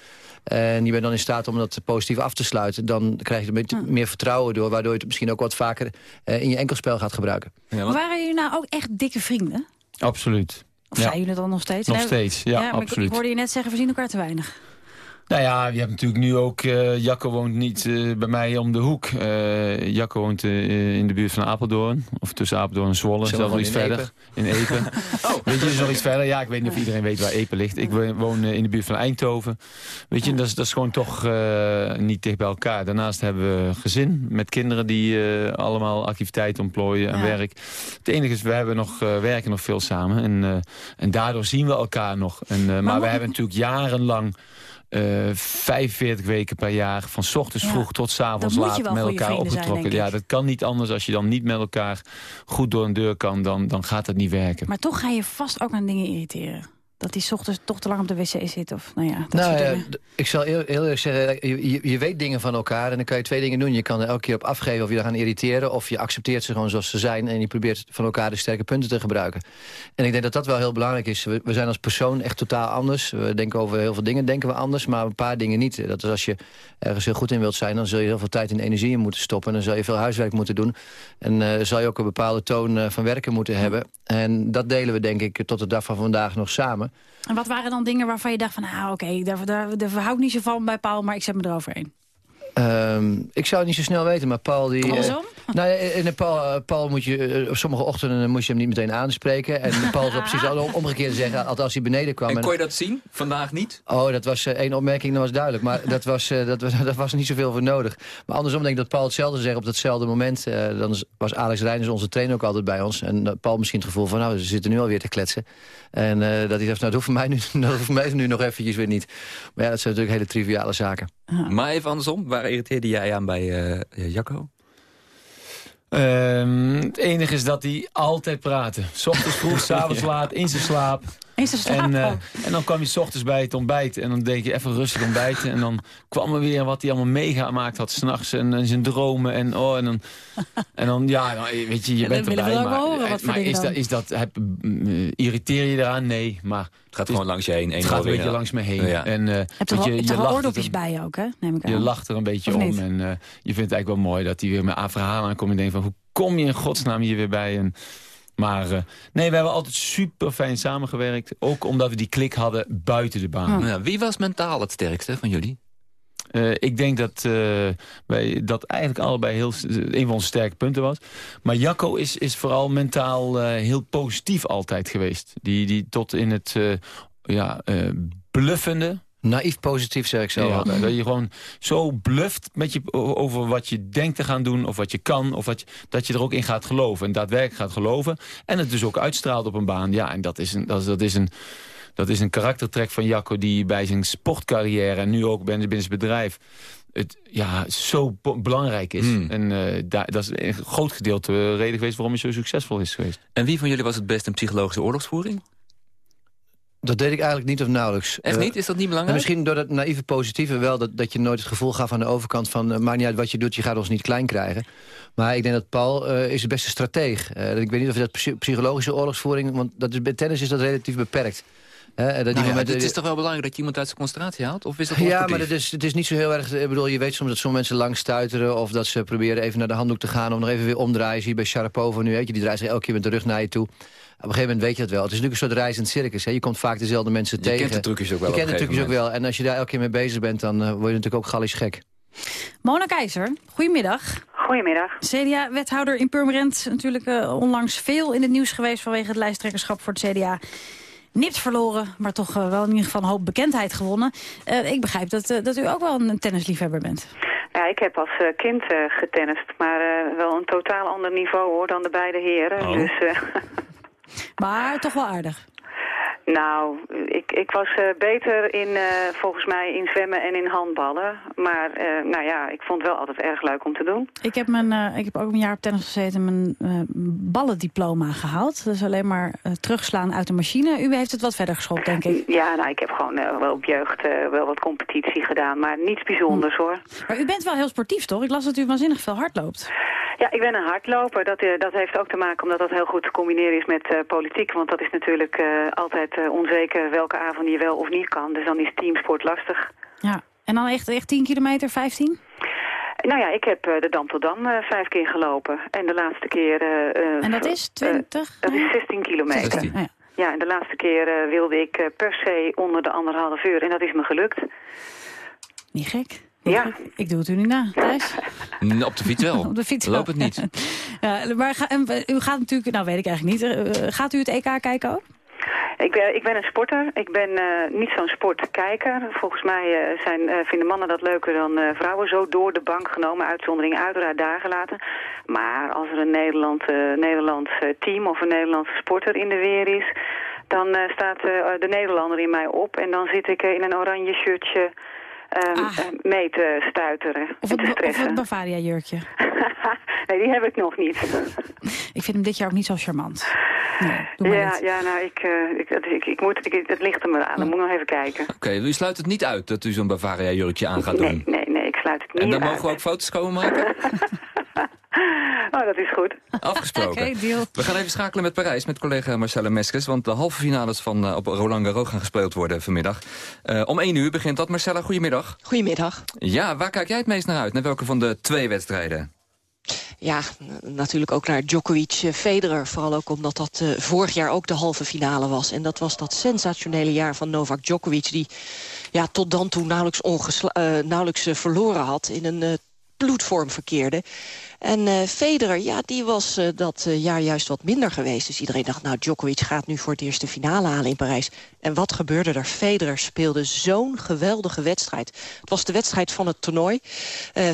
[SPEAKER 12] En je bent dan in staat om dat positief af te sluiten. Dan krijg je er beetje meer vertrouwen door. Waardoor je het misschien ook wat vaker uh, in je enkelspel gaat gebruiken.
[SPEAKER 3] Ja, want... Waren jullie nou ook echt dikke vrienden?
[SPEAKER 11] Absoluut.
[SPEAKER 3] Of zijn jullie dan nog steeds?
[SPEAKER 11] Nog steeds, ja,
[SPEAKER 3] maar ik-
[SPEAKER 11] absoluut.
[SPEAKER 3] Ik hoorde je net zeggen, we zien elkaar te weinig.
[SPEAKER 11] Nou ja, je hebt natuurlijk nu ook... eh Jacco woont niet eh, bij mij om de hoek. Eh Jacco woont in de buurt van Apeldoorn. Of tussen Apeldoorn en Zwolle. Zelfs nog iets verder. In Epen. oh. Weet je, dus nog iets verder. Ja, ik weet niet of iedereen weet waar Epen ligt. Ik wo- woon in de buurt van Eindhoven. Weet je, dat is, dat is gewoon toch niet dicht bij elkaar. Daarnaast hebben we gezin met kinderen die allemaal activiteiten ontplooien en
[SPEAKER 25] Ja.
[SPEAKER 11] werk. Het enige is, we hebben nog, werken nog veel samen. En, en daardoor zien we elkaar nog. En, maar we hebben natuurlijk jarenlang... eh 45 weken per jaar, van 's ochtends
[SPEAKER 3] Ja,
[SPEAKER 11] vroeg tot 's avonds laat met elkaar
[SPEAKER 3] zijn,
[SPEAKER 11] opgetrokken. ja, dat kan niet anders. Als je dan niet met elkaar goed door een deur kan, dan, dan gaat het niet werken.
[SPEAKER 3] Maar toch ga je vast ook aan dingen irriteren. Dat die ochtends toch te lang op de wc zit. Of, nou ja, dat
[SPEAKER 12] Nou, ja, ik zal heel, heel eerlijk zeggen, je, je, je weet dingen van elkaar en dan kan je twee dingen doen. Je kan er elke keer op afgeven of je gaan irriteren... of je accepteert ze gewoon zoals ze zijn... en je probeert van elkaar de sterke punten te gebruiken. En ik denk dat dat wel heel belangrijk is. We, we zijn als persoon echt totaal anders. We denken over heel veel dingen denken we anders, maar een paar dingen niet. Dat is als je ergens heel goed in wilt zijn... dan zul je heel veel tijd en energie in moeten stoppen... en dan zal je veel huiswerk moeten doen. En eh, zal je ook een bepaalde toon eh, van werken moeten hebben. En dat delen we denk ik tot de dag van vandaag nog samen.
[SPEAKER 3] En wat waren dan dingen waarvan je dacht van... nou oké, daar, daar, daar hou ik niet zo van bij Paul, maar ik zet me eroverheen.
[SPEAKER 12] Ehm, ik zou het niet zo snel weten, maar Paul die...
[SPEAKER 3] Andersom?
[SPEAKER 12] nou, ja, in de Paul, eh, Paul moet je, eh, op sommige ochtenden moest je hem niet meteen aanspreken. En Paul zou precies al omgekeerd zeggen, althans als hij beneden kwam.
[SPEAKER 2] En kon je dat zien? Vandaag niet?
[SPEAKER 12] Oh, dat was eh, één opmerking, dat was duidelijk. Maar dat was, eh, dat, was- daar was niet zoveel voor nodig. Maar andersom denk ik dat Paul hetzelfde zegt op datzelfde moment. Eh, dan was Alex Reijners, onze trainer, ook altijd bij ons. En dat Paul misschien het gevoel van, nou, ze zitten nu alweer te kletsen. En eh, dat hij zegt, nou, dat hoeft voor mij nu, dat hoeft voor mij nu nog eventjes weer niet. Maar ja, dat zijn natuurlijk hele triviale zaken.
[SPEAKER 2] Maar even andersom, waar irriteerde jij aan bij eh Jacco?
[SPEAKER 11] Ehm, het enige is dat hij altijd praatte. S ochtends vroeg, s'avonds
[SPEAKER 2] Ja.
[SPEAKER 11] laat, in zijn slaap.
[SPEAKER 3] In zijn slaap
[SPEAKER 11] En, eh, en dan kwam hij 's ochtends bij het ontbijt. En dan denk je even rustig ontbijten. En dan kwam er weer wat hij allemaal meegemaakt had. S'nachts en, en zijn dromen. En, oh, en, dan, en dan, ja, dan, weet je, je
[SPEAKER 3] Ja,
[SPEAKER 11] bent erbij. maar
[SPEAKER 3] wel horen, wat
[SPEAKER 11] eh, maar is,
[SPEAKER 3] dan.
[SPEAKER 11] dat, is dat, heb, mm, irriteer je eraan? Nee, maar... Het
[SPEAKER 2] gaat gewoon langs je heen.
[SPEAKER 11] Het gaat een beetje langs me heen.
[SPEAKER 2] Ja.
[SPEAKER 11] En, eh,
[SPEAKER 3] Je toch wel,
[SPEAKER 11] je,
[SPEAKER 3] je hebt
[SPEAKER 11] je lacht
[SPEAKER 3] oordopjes bij je ook, hè? Neem ik aan.
[SPEAKER 11] je lacht er een beetje om. En eh, je vindt het eigenlijk wel mooi dat hij weer met aan verhalen aankomt. En denkt van, hoe kom je in godsnaam hier weer bij? En, maar eh, nee, we hebben altijd super fijn samengewerkt. Ook omdat we die klik hadden buiten de baan.
[SPEAKER 2] Ja, wie was mentaal het sterkste van jullie?
[SPEAKER 11] Eh, ik denk dat eh, wij dat eigenlijk allebei heel, een van onze sterke punten was. Maar Jacco is, is vooral mentaal heel positief altijd geweest. Die, die tot in het ja, bluffende...
[SPEAKER 12] Naïef positief, zeg ik zo
[SPEAKER 11] Ja,
[SPEAKER 12] altijd.
[SPEAKER 11] dat je gewoon zo bluft met je, over wat je denkt te gaan doen... of wat je kan, of wat je, dat je er ook in gaat geloven. En daadwerkelijk gaat geloven. En het dus ook uitstraalt op een baan. Ja, en dat is een, dat is, dat is een, dat is een karaktertrek van Jacco... die bij zijn sportcarrière en nu ook binnen, zijn bedrijf... Het, ja, zo belangrijk is.
[SPEAKER 2] Hmm.
[SPEAKER 11] En eh, dat is een groot gedeelte eh, reden geweest... waarom hij zo succesvol is geweest.
[SPEAKER 2] En wie van jullie was het best in psychologische oorlogsvoering?
[SPEAKER 12] Dat deed ik eigenlijk niet of nauwelijks.
[SPEAKER 2] Echt
[SPEAKER 12] Eh,
[SPEAKER 2] niet? Is dat niet belangrijk?
[SPEAKER 12] Misschien door dat naïeve positieve wel, dat, dat je nooit het gevoel gaf aan de overkant van... eh, maakt niet uit wat je doet, je gaat ons niet klein krijgen. Maar ik denk dat Paul eh, is de beste strateeg. Ik weet niet of je dat psy- psychologische oorlogsvoering... want dat is, bij tennis is dat relatief beperkt. Hè, dat die
[SPEAKER 2] Nou ja,
[SPEAKER 12] momenten-
[SPEAKER 2] het is toch wel belangrijk dat je iemand uit zijn concentratie haalt? Of is dat
[SPEAKER 12] Ja, maar het is, het is niet zo heel erg... Ik bedoel, je weet soms dat sommige mensen lang stuiteren... of dat ze proberen even naar de handdoek te gaan... of nog even weer omdraaien. Zie je bij Sharapova nu, weet je, die draait zich elke keer met de rug naar je toe. Op een gegeven moment weet je dat wel. Het is natuurlijk een soort reizend circus. Hè. Je komt vaak dezelfde mensen
[SPEAKER 2] Je
[SPEAKER 12] tegen.
[SPEAKER 2] kent de trucjes ook wel
[SPEAKER 12] Je kent de trucjes ook wel. En als je daar elke keer mee bezig bent... dan eh, word je natuurlijk ook gallisch gek.
[SPEAKER 3] Mona Keizer, goedemiddag.
[SPEAKER 26] Goedemiddag.
[SPEAKER 3] CDA-wethouder in Purmerend. Natuurlijk eh, onlangs veel in het nieuws geweest vanwege het lijsttrekkerschap voor het CDA. Nipt verloren, maar toch eh, wel in ieder geval een hoop bekendheid gewonnen. Eh, ik begrijp dat, eh, dat u ook wel een tennisliefhebber bent.
[SPEAKER 26] Ja, ik heb als kind getennist, maar wel een totaal ander niveau hoor dan de beide heren.
[SPEAKER 2] Oh.
[SPEAKER 26] Dus,
[SPEAKER 3] Maar toch wel aardig.
[SPEAKER 26] Nou, ik, ik was eh, beter in, eh, volgens mij in zwemmen en in handballen. Maar eh, nou ja, ik vond het wel altijd erg leuk om te doen.
[SPEAKER 3] Ik heb, mijn, ik heb ook een jaar op tennis gezeten en mijn ballendiploma gehaald. Dus alleen maar terugslaan uit de machine. U heeft het wat verder geschopt, denk ik.
[SPEAKER 26] Ja, nou, ik heb gewoon wel op jeugd wel wat competitie gedaan, maar niets bijzonders hoor.
[SPEAKER 3] Maar u bent wel heel sportief, toch? Ik las dat u waanzinnig veel hard loopt.
[SPEAKER 26] Ja, ik ben een hardloper. Dat, dat heeft ook te maken omdat dat heel goed te combineren is met politiek. Want dat is natuurlijk altijd eh, onzeker welke avond je wel of niet kan. Dus dan is teamsport lastig.
[SPEAKER 3] Ja. En dan echt, echt 10 kilometer, 15?
[SPEAKER 26] Nou ja, ik heb eh, de Dam tot Dam eh, vijf keer gelopen. En de laatste keer... eh, eh,
[SPEAKER 3] En dat is 20?
[SPEAKER 26] dat is 16 kilometer.
[SPEAKER 2] 16.
[SPEAKER 3] Ja.
[SPEAKER 26] Ja, en de laatste keer eh, wilde ik eh, per se onder de anderhalf uur. En dat is me gelukt.
[SPEAKER 3] Niet gek.
[SPEAKER 26] Ja.
[SPEAKER 3] Ik doe het u nu na, Thijs.
[SPEAKER 2] Op de fiets wel.
[SPEAKER 3] Op de fiets
[SPEAKER 2] Loopt
[SPEAKER 3] wel.
[SPEAKER 2] het niet.
[SPEAKER 3] Ja, maar ga, en, u gaat natuurlijk, nou weet ik eigenlijk niet, gaat u het EK kijken ook?
[SPEAKER 26] Ik ben, ik ben een sporter. Ik ben eh, niet zo'n sportkijker. Volgens mij eh, zijn, eh, vinden mannen dat leuker dan vrouwen. Zo door de bank genomen, uitzondering uiteraard daar gelaten. Maar als er een Nederland, Nederlands team of een Nederlandse sporter in de weer is... dan staat de Nederlander in mij op. En dan zit ik in een oranje shirtje ehm, eh, mee te stuiteren
[SPEAKER 3] Ah. Of
[SPEAKER 26] te
[SPEAKER 3] het, of het Bavaria-jurkje?
[SPEAKER 26] nee, die heb ik nog niet.
[SPEAKER 3] Ik vind hem dit jaar ook niet zo charmant. Nee, doe maar
[SPEAKER 26] Ja,
[SPEAKER 3] niet.
[SPEAKER 26] ja, nou, ik, eh, ik, het- ik, ik moet, ik, het ligt er maar aan. Dan moet ik nog even kijken.
[SPEAKER 2] Oké, u sluit het niet uit dat u zo'n Bavaria-jurkje aan gaat doen?
[SPEAKER 26] Nee, nee, nee, ik sluit het niet
[SPEAKER 2] En dan
[SPEAKER 26] uit.
[SPEAKER 2] mogen we ook foto's komen maken?
[SPEAKER 26] Oh, dat is goed.
[SPEAKER 2] Afgesproken.
[SPEAKER 3] Oké, deal.
[SPEAKER 2] We gaan even schakelen met Parijs met collega Marcelle Meskes. Want de halve finales van, eh, op Roland Garros gaan gespeeld worden vanmiddag. Eh, om 1 uur begint dat. Marcella, goedemiddag.
[SPEAKER 25] Goedemiddag.
[SPEAKER 2] Ja, waar kijk jij het meest naar uit? Naar welke van de twee wedstrijden?
[SPEAKER 25] Ja, natuurlijk ook naar Djokovic, eh, Federer. Vooral ook omdat dat eh, vorig jaar ook de halve finale was. En dat was dat sensationele jaar van Novak Djokovic... die ja, tot dan toe nauwelijks, ongesla- eh, nauwelijks verloren had... in een eh, bloedvorm verkeerde. En eh, Federer, ja, die was eh, dat eh, jaar juist wat minder geweest. Dus iedereen dacht, nou, Djokovic gaat nu voor het eerst de finale halen in Parijs. En wat gebeurde er? Federer speelde zo'n geweldige wedstrijd. Het was de wedstrijd van het toernooi.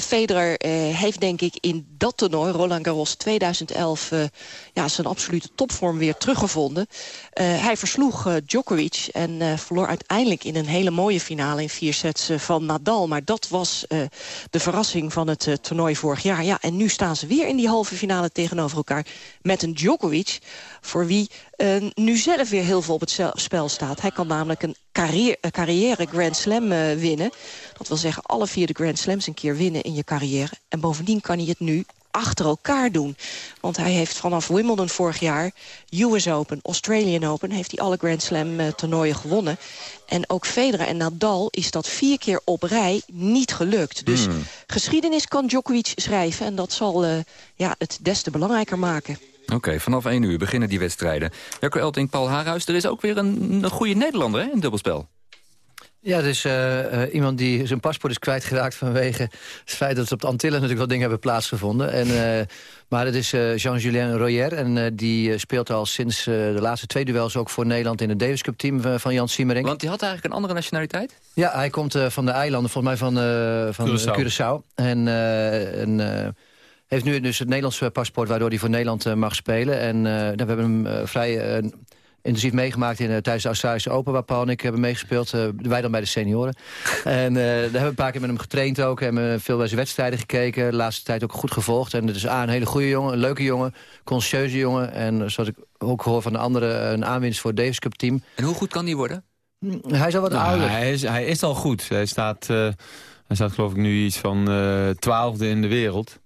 [SPEAKER 25] Federer heeft denk ik in dat toernooi, Roland Garros 2011... eh, ja, zijn absolute topvorm weer teruggevonden. Hij versloeg Djokovic en verloor uiteindelijk in een hele mooie finale... in vier sets van Nadal. Maar dat was de verrassing van het toernooi vorig jaar. Ja, en nu staan ze weer in die halve finale tegenover elkaar... met een Djokovic voor wie eh, nu zelf weer heel veel op het spel staat. Hij kan namelijk een carrière, carrière Grand Slam eh, winnen. Dat wil zeggen alle vier de Grand Slams een keer winnen in je carrière. En bovendien kan hij het nu achter elkaar doen. Want hij heeft vanaf Wimbledon vorig jaar, US Open, Australian Open... heeft hij alle Grand Slam eh, toernooien gewonnen. En ook Federer en Nadal is dat vier keer op rij niet gelukt. Dus
[SPEAKER 2] Hmm.
[SPEAKER 25] geschiedenis kan Djokovic schrijven... en dat zal eh, ja, het des te belangrijker maken.
[SPEAKER 2] Oké, vanaf 1 uur beginnen die wedstrijden. Jacco Elting, Paul Haarhuis. Er is ook weer een, een goede Nederlander hè, in dubbelspel.
[SPEAKER 12] Ja, er is eh, eh, iemand die zijn paspoort is kwijtgeraakt vanwege het feit dat ze op de Antillen natuurlijk wel dingen hebben plaatsgevonden. En, eh, maar het is eh, Jean-Julien Royer en eh, die speelt al sinds eh, de laatste twee duels ook voor Nederland in het Davis Cup team van- van Jan Siemering.
[SPEAKER 2] Want die had eigenlijk een andere nationaliteit?
[SPEAKER 12] Ja, hij komt eh, van de eilanden, volgens mij van, eh van
[SPEAKER 2] Curaçao.
[SPEAKER 12] Curaçao. En, eh, en eh, heeft nu dus het Nederlandse paspoort waardoor hij voor Nederland mag spelen. En eh, nou, we hebben hem vrij intensief meegemaakt in, eh, tijdens de Australische Open... waar Paul en ik hebben meegespeeld. eh, wij dan bij de senioren. en eh, daar hebben we een paar keer met hem getraind ook. En veel bij zijn wedstrijden gekeken. De laatste tijd ook goed gevolgd. En het is A, een hele goede jongen, een leuke jongen. Conscieuze jongen. En zoals ik ook hoor van de anderen... een aanwinst voor het Davis Cup team.
[SPEAKER 2] En hoe goed kan die worden?
[SPEAKER 12] Hij is al wat
[SPEAKER 11] Nou,
[SPEAKER 12] ouder.
[SPEAKER 11] Hij is, hij is al goed. Hij staat, eh, hij staat geloof ik nu iets van eh, twaalfde in de wereld.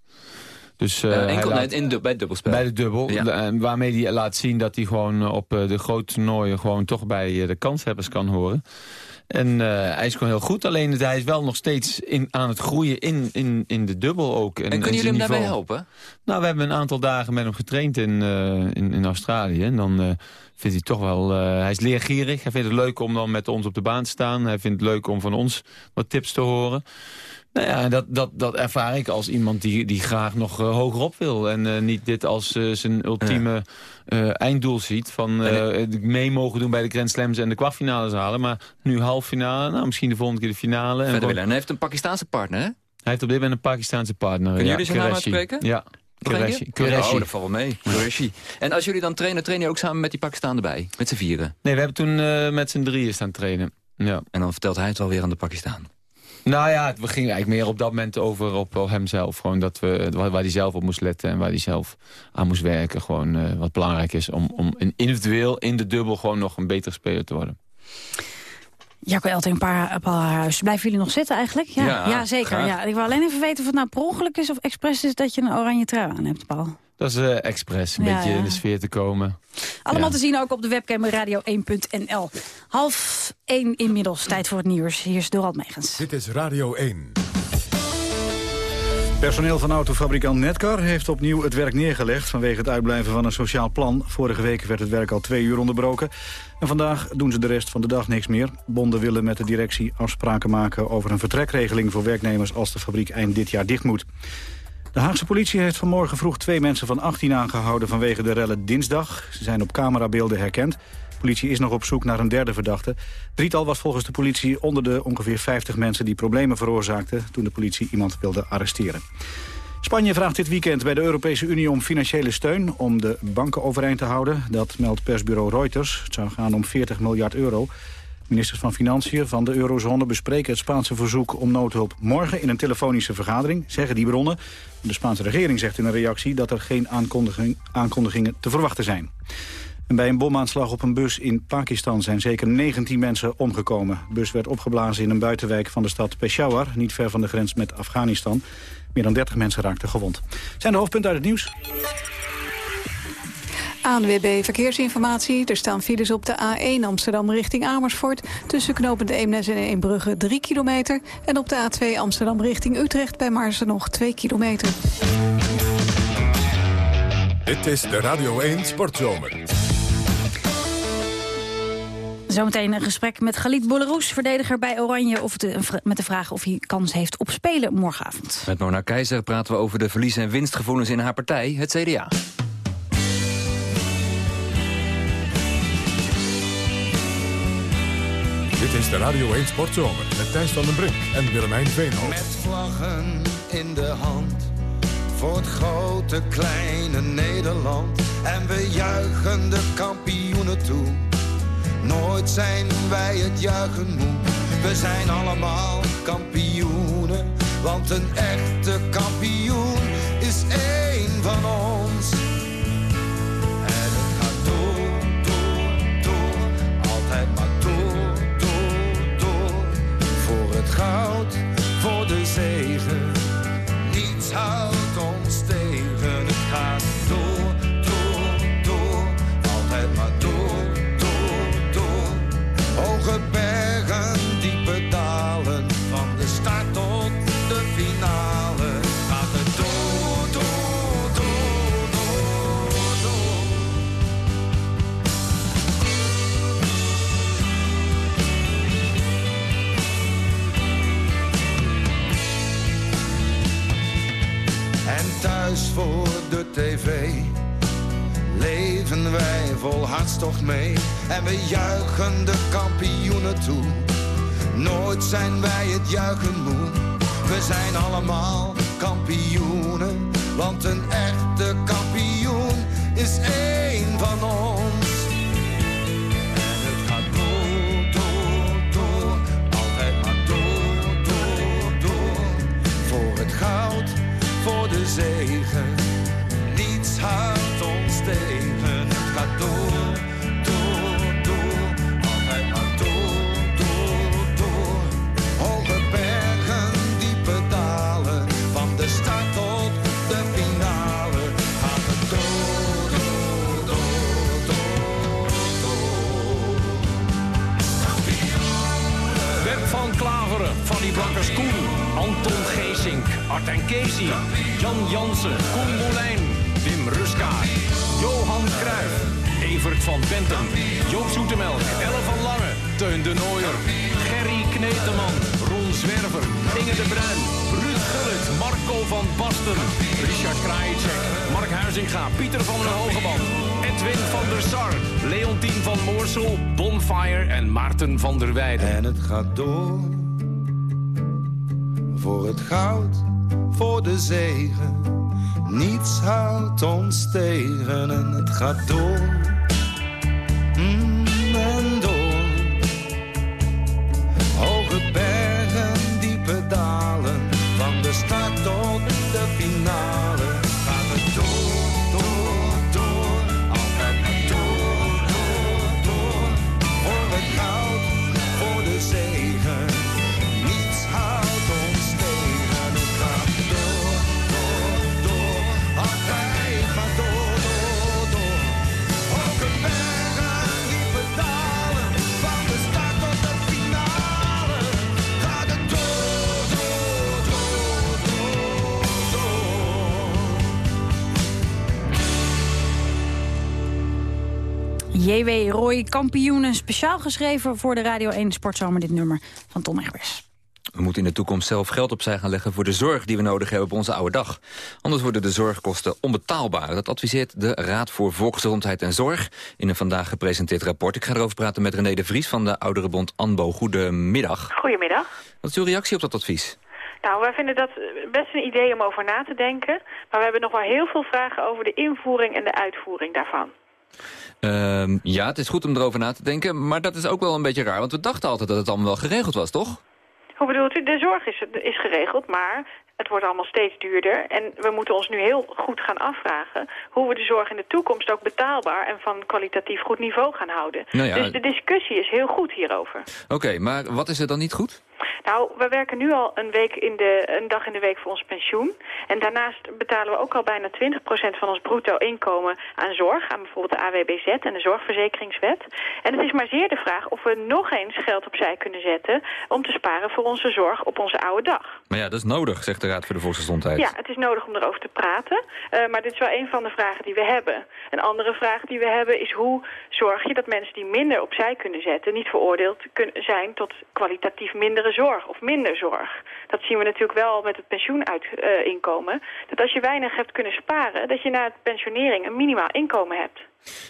[SPEAKER 11] Dus, eh,
[SPEAKER 2] Eh, enkel,
[SPEAKER 11] laat-
[SPEAKER 2] in de, bij het dubbelspel.
[SPEAKER 11] bij de dubbel.
[SPEAKER 2] Ja.
[SPEAKER 11] En waarmee hij laat zien dat hij gewoon eh, op de grote toernooien... gewoon toch bij de kanshebbers kan horen. En hij is gewoon heel goed. Alleen hij is wel nog steeds in, aan het groeien in, in, in de dubbel ook.
[SPEAKER 2] En kunnen jullie hem daarbij helpen?
[SPEAKER 11] Nou, we hebben een aantal dagen met hem getraind in, in, in Australië. En dan vindt hij toch wel... hij is leergierig. Hij vindt het leuk om dan met ons op de baan te staan. Hij vindt het leuk om van ons wat tips te horen. Nou ja, dat, dat, dat ervaar ik als iemand die, die graag nog uh, hogerop wil. En uh, niet dit als uh, zijn ultieme einddoel ziet. Van mee mogen doen bij de Grand Slams en de kwartfinales halen. Maar nu halffinale, nou, misschien de volgende keer de finale.
[SPEAKER 2] En, en hij heeft een Pakistaanse partner, hè?
[SPEAKER 11] Hij heeft op dit moment een Pakistaanse partner.
[SPEAKER 2] Kunnen
[SPEAKER 11] ja,
[SPEAKER 2] jullie zijn naam uitspreken?
[SPEAKER 11] Ja.
[SPEAKER 2] Qureshi. Oh, dat valt wel mee. Qureshi. En als jullie dan trainen, trainen je ook samen met die Pakistan erbij? Met z'n vieren?
[SPEAKER 11] Nee, we hebben toen met z'n drieën staan trainen. Ja.
[SPEAKER 2] En dan vertelt hij het wel weer aan de Pakistan.
[SPEAKER 11] Nou ja, we gingen eigenlijk meer op dat moment over op, op hemzelf. Gewoon dat we, waar, waar hij zelf op moest letten en waar hij zelf aan moest werken. Gewoon uh, wat belangrijk is om, om individueel in de dubbel gewoon nog een betere speler te worden.
[SPEAKER 3] Jacco Elting, een paar, paar huis. Blijven jullie nog zitten eigenlijk? Ja, ja, ja zeker. Ja. Ik wil alleen even weten of het nou per ongeluk is of expres is dat je een oranje trui aan hebt, Paul.
[SPEAKER 11] Dat is uh, expres, een ja, beetje ja. in de sfeer te komen.
[SPEAKER 3] Allemaal te zien ook op de webcam radio1.nl. Half één inmiddels, tijd voor het nieuws. Hier is Dorald Megens.
[SPEAKER 1] Dit is Radio 1.
[SPEAKER 4] Personeel van autofabrikant Netcar heeft opnieuw het werk neergelegd... vanwege het uitblijven van een sociaal plan. Vorige week werd het werk al twee uur onderbroken. En vandaag doen ze de rest van de dag niks meer. Bonden willen met de directie afspraken maken over een vertrekregeling voor werknemers... als de fabriek eind dit jaar dicht moet. De Haagse politie heeft vanmorgen vroeg twee mensen van 18 aangehouden... vanwege de rellen dinsdag. Ze zijn op camerabeelden herkend. De politie is nog op zoek naar een derde verdachte. Drietal was volgens de politie onder de ongeveer 50 mensen... die problemen veroorzaakten toen de politie iemand wilde arresteren. Spanje vraagt dit weekend bij de Europese Unie om financiële steun... om de banken overeind te houden. Dat meldt persbureau Reuters. Het zou gaan om 40 miljard euro. Ministers van Financiën van de eurozone bespreken het Spaanse verzoek om noodhulp morgen in een telefonische vergadering, zeggen die bronnen. De Spaanse regering zegt in een reactie dat er geen aankondiging, aankondigingen te verwachten zijn. En bij een bomaanslag op een bus in Pakistan zijn zeker 19 mensen omgekomen. De bus werd opgeblazen in een buitenwijk van de stad Peshawar, niet ver van de grens met Afghanistan. Meer dan 30 mensen raakten gewond. Zijn de hoofdpunten uit het nieuws?
[SPEAKER 27] ANWB Verkeersinformatie. Er staan files op de A1 Amsterdam richting Amersfoort... tussen knopend Eemnes en Eembrugge 3 kilometer... en op de A2 Amsterdam richting Utrecht bij Maarsen nog 2 kilometer.
[SPEAKER 1] Dit is de Radio 1 Sportzomer.
[SPEAKER 3] Zometeen een gesprek met Galit Bolleroes, verdediger bij Oranje... Of de, met de vraag of hij kans heeft op spelen morgenavond.
[SPEAKER 2] Met Mona Keizer praten we over de verlies- en winstgevoelens in haar partij, het CDA.
[SPEAKER 1] Dit is de Radio 1 Sportzomer met Thijs van den Brink en Willemijn Veenhoff.
[SPEAKER 28] Met vlaggen in de hand voor het grote kleine Nederland. En we juichen de kampioenen toe. Nooit zijn wij het juichen moe. We zijn allemaal kampioenen. Want een echte kampioen is één van ons. Het goud, voor de zegen. Niets houdt tv leven wij vol hartstocht mee. En we juichen de kampioenen toe. Nooit zijn wij het juichen moe. We zijn allemaal kampioenen. Want een echte kampioen is één van ons. En het gaat
[SPEAKER 29] en Casey, Jan Jansen, Koen Molijn, Wim Ruskaar, Johan Cruijff, Evert van Bentum, Joop Zoetemelk, Elle van Lange, Teun de Nooier, Gerry Kneteman, Ron Zwerver, Inge de Bruin, Ruud Gullit, Marco van Basten, Richard Krajicek, Mark Huizinga, Pieter van der Hogeband, Edwin van der Sar, Leontien van Moorsel, Bonfire en Maarten van der Weijden.
[SPEAKER 28] En het gaat door. Voor het goud, voor de zegen. Niets houdt ons tegen en het gaat door.
[SPEAKER 3] J.W. Roy, kampioenen. Speciaal geschreven voor de Radio 1 Sportzomer dit nummer van Ton Egbers.
[SPEAKER 2] We moeten in de toekomst zelf geld opzij gaan leggen voor de zorg die we nodig hebben op onze oude dag. Anders worden de zorgkosten onbetaalbaar. Dat adviseert de Raad voor Volksgezondheid en Zorg in een vandaag gepresenteerd rapport. Ik ga erover praten met René de Vries van de Ouderenbond ANBO. Goedemiddag.
[SPEAKER 30] Goedemiddag.
[SPEAKER 2] Wat is uw reactie op dat advies?
[SPEAKER 30] Nou, wij vinden dat best een idee om over na te denken. Maar we hebben nog wel heel veel vragen over de invoering en de uitvoering daarvan.
[SPEAKER 2] Ehm, ja, het is goed om erover na te denken, maar dat is ook wel een beetje raar. Want we dachten altijd dat het allemaal wel geregeld was, toch?
[SPEAKER 30] Hoe bedoelt u? De zorg is, is geregeld, maar het wordt allemaal steeds duurder. En we moeten ons nu heel goed gaan afvragen... hoe we de zorg in de toekomst ook betaalbaar... en van kwalitatief goed niveau gaan houden.
[SPEAKER 2] Nou ja.
[SPEAKER 30] Dus de discussie is heel goed hierover.
[SPEAKER 2] Oké, maar wat is er dan niet goed?
[SPEAKER 30] Nou, we werken nu al een, week in de, een dag in de week voor ons pensioen. En daarnaast betalen we ook al bijna 20% van ons bruto inkomen aan zorg. Aan bijvoorbeeld de AWBZ en de Zorgverzekeringswet. En het is maar zeer de vraag of we nog eens geld opzij kunnen zetten... om te sparen voor onze zorg op onze oude dag.
[SPEAKER 2] Maar ja, dat is nodig, zegt de Raad voor de Volksgezondheid.
[SPEAKER 30] Ja, het is nodig om erover te praten. Uh, maar dit is wel een van de vragen die we hebben. Een andere vraag die we hebben is hoe zorg je dat mensen die minder opzij kunnen zetten... niet veroordeeld kunnen zijn tot kwalitatief mindere zorg of minder zorg. Dat zien we natuurlijk wel met het pensioeninkomen. dat als je weinig hebt kunnen sparen... dat je na het pensionering een minimaal inkomen hebt.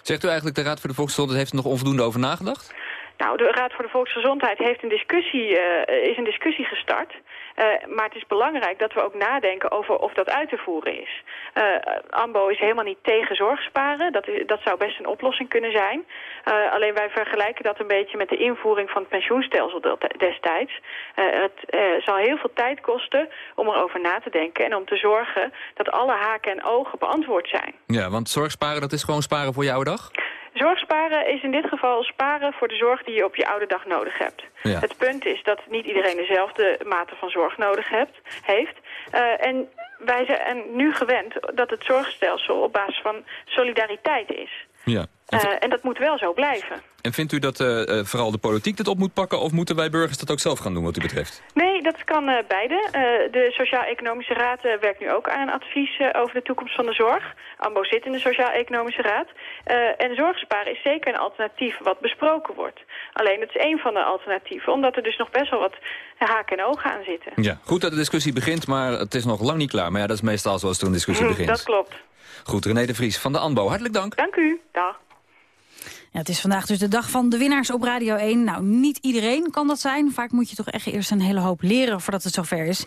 [SPEAKER 2] Zegt u eigenlijk de Raad voor de Volksgezondheid heeft er nog onvoldoende over nagedacht?
[SPEAKER 30] Nou, de Raad voor de Volksgezondheid heeft een discussie, uh, is een discussie gestart. Uh, maar het is belangrijk dat we ook nadenken over of dat uit te voeren is. Uh, AMBO is helemaal niet tegen zorgsparen. Dat, is, dat zou best een oplossing kunnen zijn. Uh, alleen wij vergelijken dat een beetje met de invoering van het pensioenstelsel destijds. het zal heel veel tijd kosten om erover na te denken... en om te zorgen dat alle haken en ogen beantwoord zijn.
[SPEAKER 2] Ja, want zorgsparen dat is gewoon sparen voor jouw dag?
[SPEAKER 30] Zorgsparen is in dit geval sparen voor de zorg die je op je oude dag nodig hebt.
[SPEAKER 2] Ja.
[SPEAKER 30] Het punt is dat niet iedereen dezelfde mate van zorg nodig hebt, heeft. Uh, en wij zijn nu gewend dat het zorgstelsel op basis van solidariteit is.
[SPEAKER 2] Ja.
[SPEAKER 30] Uh, en dat moet wel zo blijven.
[SPEAKER 2] En vindt u dat uh, uh, vooral de politiek dit op moet pakken... of moeten wij burgers dat ook zelf gaan doen wat u betreft?
[SPEAKER 30] Nee, dat kan beide. de Sociaal-Economische Raad werkt nu ook aan een advies over de toekomst van de zorg. AMBO zit in de Sociaal-Economische Raad. en zorgsparen is zeker een alternatief wat besproken wordt. Alleen het is één van de alternatieven, omdat er dus nog best wel wat haken en ogen aan zitten.
[SPEAKER 2] Ja, goed dat de discussie begint, maar het is nog lang niet klaar. Maar ja, dat is meestal zoals er een discussie
[SPEAKER 30] Mm,
[SPEAKER 2] begint.
[SPEAKER 30] dat klopt.
[SPEAKER 2] Goed, René de Vries van de ANBO, hartelijk dank.
[SPEAKER 30] Dank u. Dag.
[SPEAKER 3] Ja, het is vandaag dus de dag van de winnaars op Radio 1. Nou, niet iedereen kan dat zijn. Vaak moet je toch echt eerst een hele hoop leren voordat het zover is.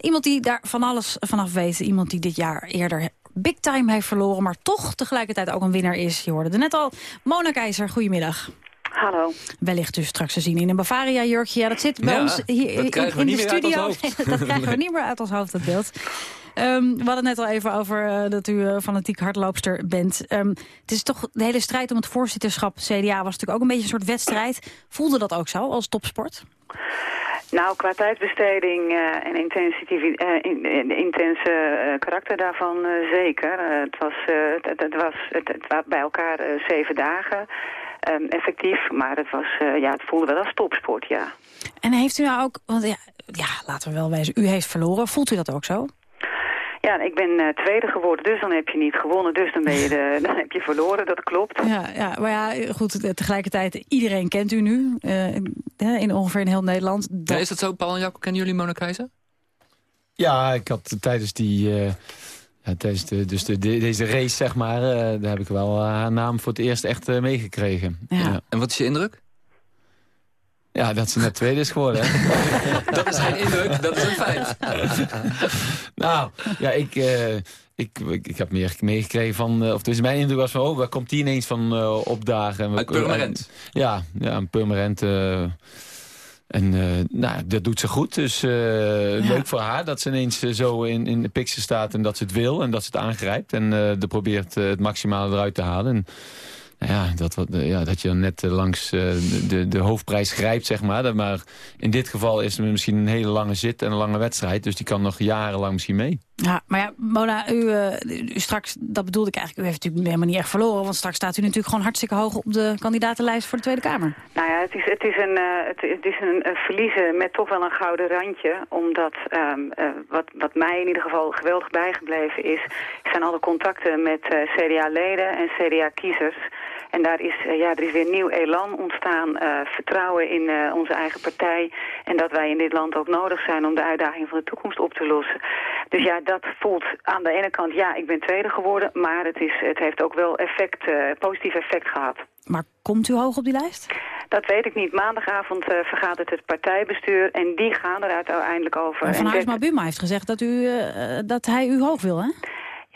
[SPEAKER 3] Iemand die daar van alles vanaf weet. Iemand die dit jaar eerder big time heeft verloren... maar toch tegelijkertijd ook een winnaar is. Je hoorde er net al. Mona Keizer, goedemiddag.
[SPEAKER 31] Hallo.
[SPEAKER 3] Wellicht dus straks te zien in een Bavaria-jurkje. Ja, dat zit bij
[SPEAKER 2] Ja,
[SPEAKER 3] ons hier
[SPEAKER 2] dat
[SPEAKER 3] in,
[SPEAKER 2] krijgen we
[SPEAKER 3] in
[SPEAKER 2] niet
[SPEAKER 3] de
[SPEAKER 2] meer uit ons
[SPEAKER 3] studio.
[SPEAKER 2] hoofd.
[SPEAKER 3] dat krijgen we niet meer uit ons hoofd, dat beeld. Ehm, we hadden het net al even over eh, dat u eh, fanatiek hardloopster bent. Ehm, het is toch de hele strijd om het voorzitterschap CDA was natuurlijk ook een beetje een soort wedstrijd. Voelde dat ook zo als topsport?
[SPEAKER 31] Nou, qua tijdbesteding eh, en in, in- intense karakter daarvan zeker. Het, was, het, het was het, het was bij elkaar zeven dagen ehm, effectief, maar het, was, ja, het voelde wel als topsport, ja.
[SPEAKER 3] En heeft u nou ook, want ja, ja, laten we wel wijzen, u heeft verloren. Voelt u dat ook zo?
[SPEAKER 31] Ja, ik ben eh, tweede geworden, dus dan heb je niet gewonnen, dus dan, ben je de, dan heb je verloren, dat klopt.
[SPEAKER 3] Ja, ja, maar ja, goed, eh, tegelijkertijd, iedereen kent u nu. eh, in ongeveer in heel Nederland.
[SPEAKER 2] Ja, is dat zo, Paul en Jacco? Kennen jullie Mona Keizer?
[SPEAKER 11] Ja, ik had tijdens die... eh, ja, tijdens de, dus de, de- deze race, zeg maar, eh, daar heb ik wel eh, haar naam voor het eerst echt eh, meegekregen. Ja.
[SPEAKER 2] En wat is je indruk?
[SPEAKER 11] Ja, dat ze net tweede is geworden.
[SPEAKER 2] dat is geen indruk, dat is een feit.
[SPEAKER 11] nou, ja, ik, eh, ik, ik, ik heb meer meegekregen van... eh, of dus mijn indruk was van, oh, waar komt die ineens van eh, opdagen?
[SPEAKER 2] Uit Purmerend.
[SPEAKER 11] Ja, ja, een Purmerend... en nou, dat doet ze goed. Dus eh, leuk voor haar dat ze ineens zo in, in de picture staat... en dat ze het wil en dat ze het aangrijpt. En er probeert het maximale eruit te halen. En, nou ja, dat, wat, eh, ja, dat je dan net eh, langs eh, de, de hoofdprijs grijpt, zeg maar. Maar in dit geval is het misschien een hele lange zit en een lange wedstrijd. Dus die kan nog jarenlang misschien mee.
[SPEAKER 3] Ja, maar ja, Mona, u, eh, u straks, dat bedoelde ik eigenlijk, u heeft natuurlijk helemaal niet echt verloren. Want straks staat u natuurlijk gewoon hartstikke hoog op de kandidatenlijst voor de Tweede Kamer.
[SPEAKER 31] Nou ja, het is, het is, een, eh, het, is een, een verliezen met toch wel een gouden randje. Omdat ehm, eh, wat, wat mij in ieder geval geweldig bijgebleven is... zijn alle contacten met eh, CDA-leden en CDA-kiezers.
[SPEAKER 26] En daar is, ja, er is weer nieuw elan ontstaan, vertrouwen in onze eigen partij. En dat wij in dit land ook nodig zijn om de uitdaging van de toekomst op te lossen. Dus ja, dat voelt aan de ene kant, ja, ik ben tweede geworden, maar het, is, het heeft ook wel effect, positief effect gehad.
[SPEAKER 3] Maar komt u hoog op die lijst?
[SPEAKER 26] Dat weet ik niet. Maandagavond uh, vergadert het partijbestuur en die gaan er uiteindelijk over.
[SPEAKER 3] van Haarsma Buma heeft gezegd dat, u, uh, dat hij u hoog wil, hè?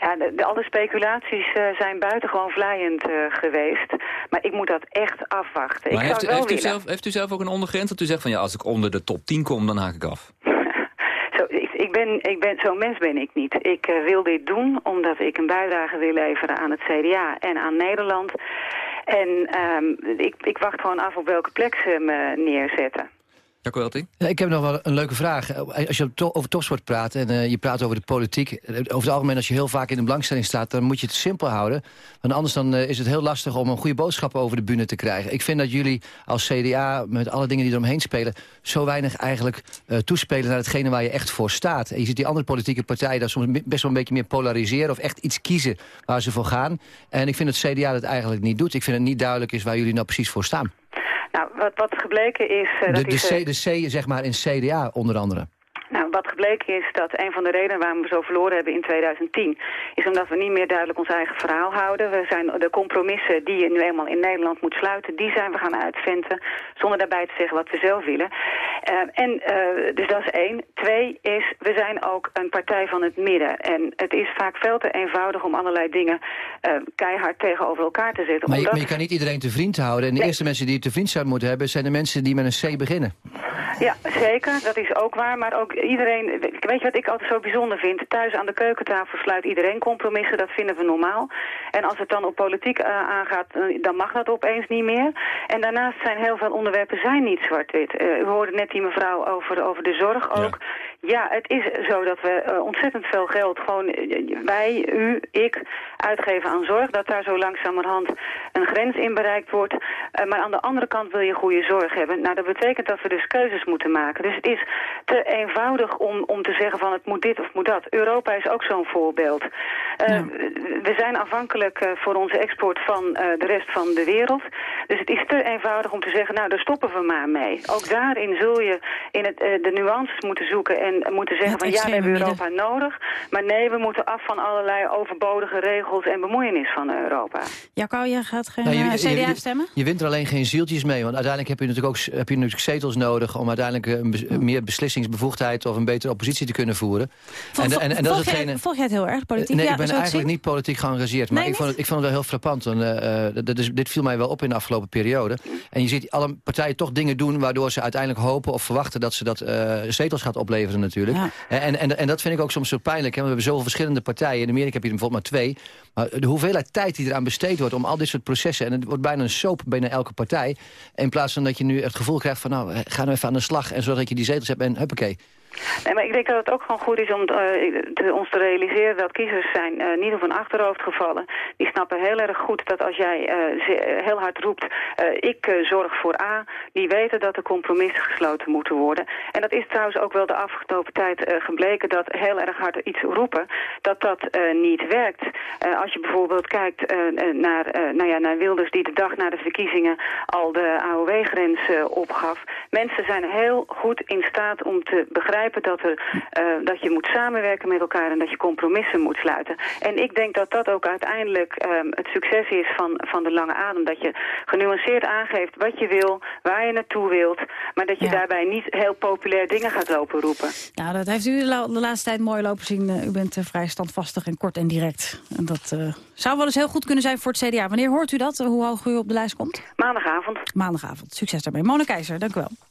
[SPEAKER 26] Ja, de, de, alle speculaties uh, zijn buitengewoon vlijend geweest. Maar ik moet dat echt afwachten.
[SPEAKER 2] Maar
[SPEAKER 26] ik
[SPEAKER 2] heeft,
[SPEAKER 26] zou
[SPEAKER 2] u, heeft, u zelf, heeft u zelf ook een ondergrens dat u zegt van ja, als ik onder de top 10 kom, dan haak ik af?
[SPEAKER 26] Zo, ik, ik ben, ik ben, Zo'n mens ben ik niet. Ik uh, wil dit doen omdat ik een bijdrage wil leveren aan het CDA en aan Nederland. En um, ik, ik wacht gewoon af op welke plek ze me neerzetten.
[SPEAKER 12] Ja, ik heb nog wel een leuke vraag. Als je over topsport praat en uh, je praat over de politiek... over het algemeen als je heel vaak in de belangstelling staat... dan moet je het simpel houden. Want anders dan, is het heel lastig om een goede boodschap over de bühne te krijgen. Ik vind dat jullie als CDA, met alle dingen die eromheen spelen... zo weinig eigenlijk toespelen naar hetgene waar je echt voor staat. En je ziet die andere politieke partijen daar soms best wel een beetje meer polariseren... of echt iets kiezen waar ze voor gaan. En ik vind dat CDA dat eigenlijk niet doet. Ik vind het niet duidelijk is waar jullie nou precies voor staan.
[SPEAKER 26] Nou, wat, wat gebleken is... Uh,
[SPEAKER 12] de,
[SPEAKER 26] dat
[SPEAKER 12] de,
[SPEAKER 26] is,
[SPEAKER 12] C, de C, zeg maar, in CDA onder andere.
[SPEAKER 26] Nou, wat gebleken is dat een van de redenen waarom we zo verloren hebben in 2010... is omdat we niet meer duidelijk ons eigen verhaal houden. We zijn de compromissen die je nu eenmaal in Nederland moet sluiten... die zijn we gaan uitventen, zonder daarbij te zeggen wat we zelf willen. Uh, en uh, dus dat is één. Twee is, we zijn ook een partij van het midden. En het is vaak veel te eenvoudig om allerlei dingen uh, keihard tegenover elkaar te zetten.
[SPEAKER 12] Maar je,
[SPEAKER 26] omdat...
[SPEAKER 12] maar je kan niet iedereen te vriend houden. En de
[SPEAKER 26] Nee.
[SPEAKER 12] eerste mensen die je te vriend zouden moeten hebben... zijn de mensen die met een C beginnen.
[SPEAKER 26] Ja, zeker. Dat is ook waar. Maar ook iedereen... Weet je wat ik altijd zo bijzonder vind? Thuis aan de keukentafel sluit iedereen compromissen. Dat vinden we normaal. En als het dan op politiek uh, aangaat, uh, dan mag dat opeens niet meer. En daarnaast zijn heel veel onderwerpen zijn niet zwart-wit. Uh, u hoorde net die mevrouw over, over de zorg ook. Ja. Ja het is zo dat we ontzettend veel geld, gewoon wij, u, ik, uitgeven aan zorg. Dat daar zo langzamerhand een grens in bereikt wordt. maar aan de andere kant wil je goede zorg hebben. Nou, dat betekent dat we dus keuzes moeten maken. Dus het is te eenvoudig om, om te zeggen van het moet dit of moet dat. Europa is ook zo'n voorbeeld. Ja. We zijn afhankelijk voor onze export van de rest van de wereld. Dus het is te eenvoudig om te zeggen, nou daar stoppen we maar mee. Ook daarin zul je in het, de nuances moeten zoeken en moeten zeggen van ja, we hebben Europa midden. nodig. Maar nee, we moeten af van allerlei overbodige regels en bemoeienis van Europa.
[SPEAKER 3] Jacco, je gaat geen nou, je, CDA
[SPEAKER 12] je,
[SPEAKER 3] stemmen?
[SPEAKER 12] Je, je wint er alleen geen zieltjes mee, want uiteindelijk heb je natuurlijk ook heb je natuurlijk zetels nodig om uiteindelijk een, meer beslissingsbevoegdheid of een betere oppositie te kunnen voeren.
[SPEAKER 3] Vol, en, en, en dat is hetgene... Jij, volg jij het heel erg, politiek?
[SPEAKER 12] Nee,
[SPEAKER 3] ja,
[SPEAKER 12] ik ben eigenlijk niet politiek geëngageerd. Maar nee, ik, vond het, ik vond het wel heel frappant. En, uh, dat is, dit viel mij wel op in de afgelopen periode. En je ziet alle partijen toch dingen doen... waardoor ze uiteindelijk hopen of verwachten... dat ze dat uh, zetels gaat opleveren natuurlijk. Ja. En, en, en dat vind ik ook soms zo pijnlijk. Hè? We hebben zoveel verschillende partijen. In Amerika heb je er bijvoorbeeld maar twee. Maar de hoeveelheid tijd die eraan besteed wordt... om al dit soort processen... en het wordt bijna een soap bijna elke partij... in plaats van dat je nu het gevoel krijgt van... nou, ga nou even aan de slag... en zodat je die zetels hebt en huppakee.
[SPEAKER 26] Nee, maar ik denk dat het ook gewoon goed is om te, ons te realiseren dat kiezers zijn uh, niet op een achterhoofd gevallen. Die snappen heel erg goed dat als jij uh, heel hard roept, ik zorg voor A, die weten dat er compromissen gesloten moeten worden. En dat is trouwens ook wel de afgelopen tijd gebleken dat heel erg hard iets roepen, dat dat niet werkt. als je bijvoorbeeld kijkt naar, nou ja, naar Wilders die de dag na de verkiezingen al de AOW-grens opgaf. Mensen zijn heel goed in staat om te begrijpen dat, er, uh, dat je moet samenwerken met elkaar en dat je compromissen moet sluiten. En ik denk dat dat ook uiteindelijk um, het succes is van, van de lange adem. Dat je genuanceerd aangeeft wat je wil, waar je naartoe wilt, maar dat je ja. daarbij niet heel populair dingen gaat lopen roepen.
[SPEAKER 3] Nou, dat heeft u de, la de laatste tijd mooi lopen zien. Uh, u bent uh, vrij standvastig en kort en direct. En dat zou wel eens heel goed kunnen zijn voor het CDA. Wanneer hoort u dat, hoe hoog u op de lijst komt?
[SPEAKER 26] Maandagavond.
[SPEAKER 3] Maandagavond. Succes daarmee. Mona Keizer, dank u wel.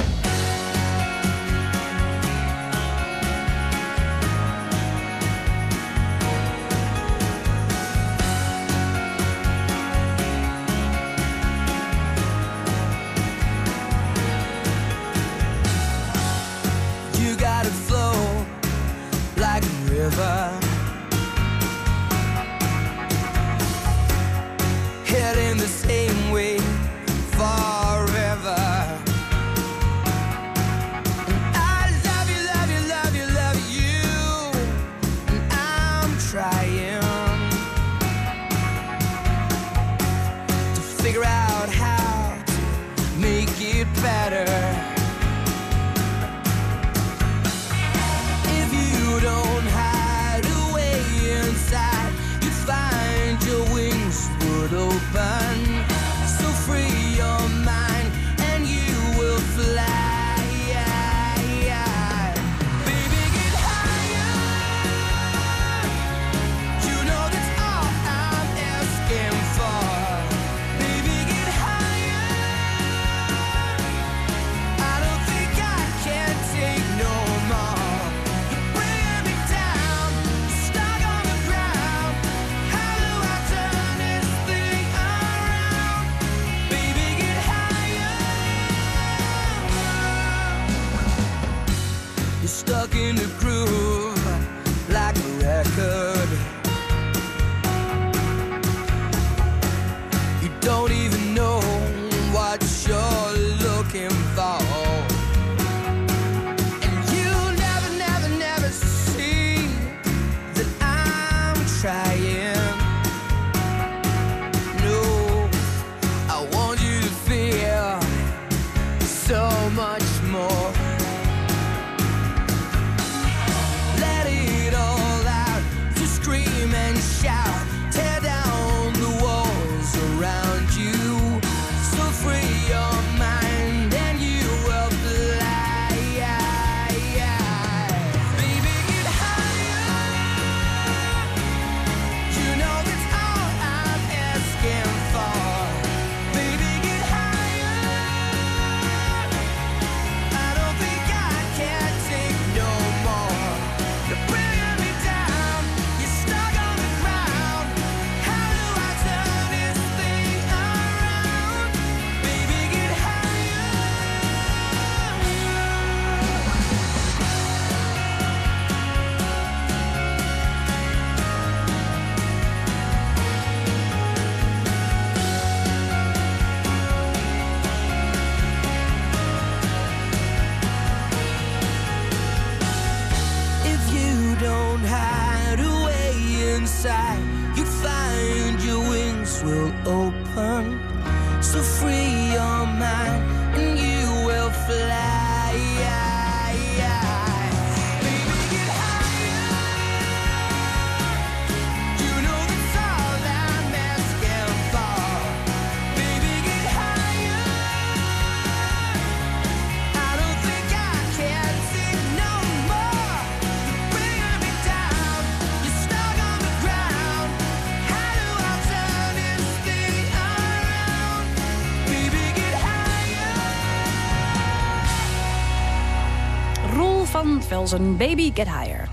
[SPEAKER 3] Velzen, Baby Get Higher.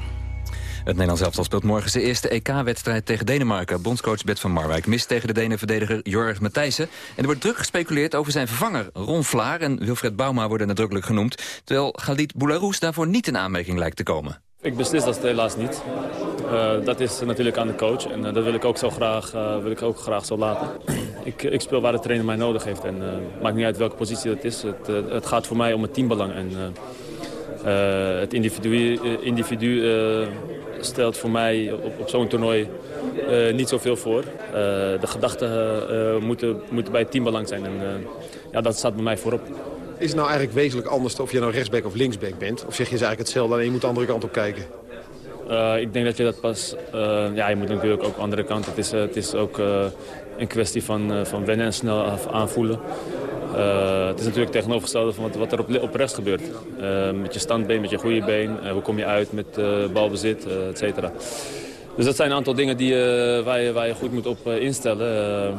[SPEAKER 2] Het Nederlands elftal speelt morgen zijn eerste EK-wedstrijd tegen Denemarken. Bondscoach Bert van Marwijk mist tegen de Denen-verdediger Jorg Matthijssen. En er wordt druk gespeculeerd over zijn vervanger Ron Vlaar en Wilfred Bouma worden nadrukkelijk genoemd. Terwijl Galit Boularus daarvoor niet in aanmerking lijkt te komen.
[SPEAKER 32] Ik beslis dat helaas niet. Eh, dat is natuurlijk aan de coach en eh, dat wil ik ook zo graag, eh, wil ik ook graag zo laten. ik, ik speel waar de trainer mij nodig heeft en het maakt niet uit welke positie dat is. Het, het gaat voor mij om het teambelang en eh, het individu, eh, individu eh, stelt voor mij op, op zo'n toernooi niet zoveel voor. De gedachten moeten, moeten bij het teambelang zijn en ja, dat staat bij mij voorop.
[SPEAKER 33] Is het nou eigenlijk wezenlijk anders of je nou rechtsback of linksback bent? Of zeg je is eigenlijk hetzelfde, alleen je moet de andere kant op kijken?
[SPEAKER 32] Eh, ik denk dat je dat pas... eh, ja, je moet natuurlijk ook de andere kant. Het is, eh, het is ook een kwestie van, van wennen en snel aanvoelen. Het is natuurlijk tegenovergestelde van wat, wat er op, op rechts gebeurt. Met je standbeen, met je goede been. hoe kom je uit met balbezit, et cetera. Dus dat zijn een aantal dingen die, waar, je, waar je goed moet op instellen.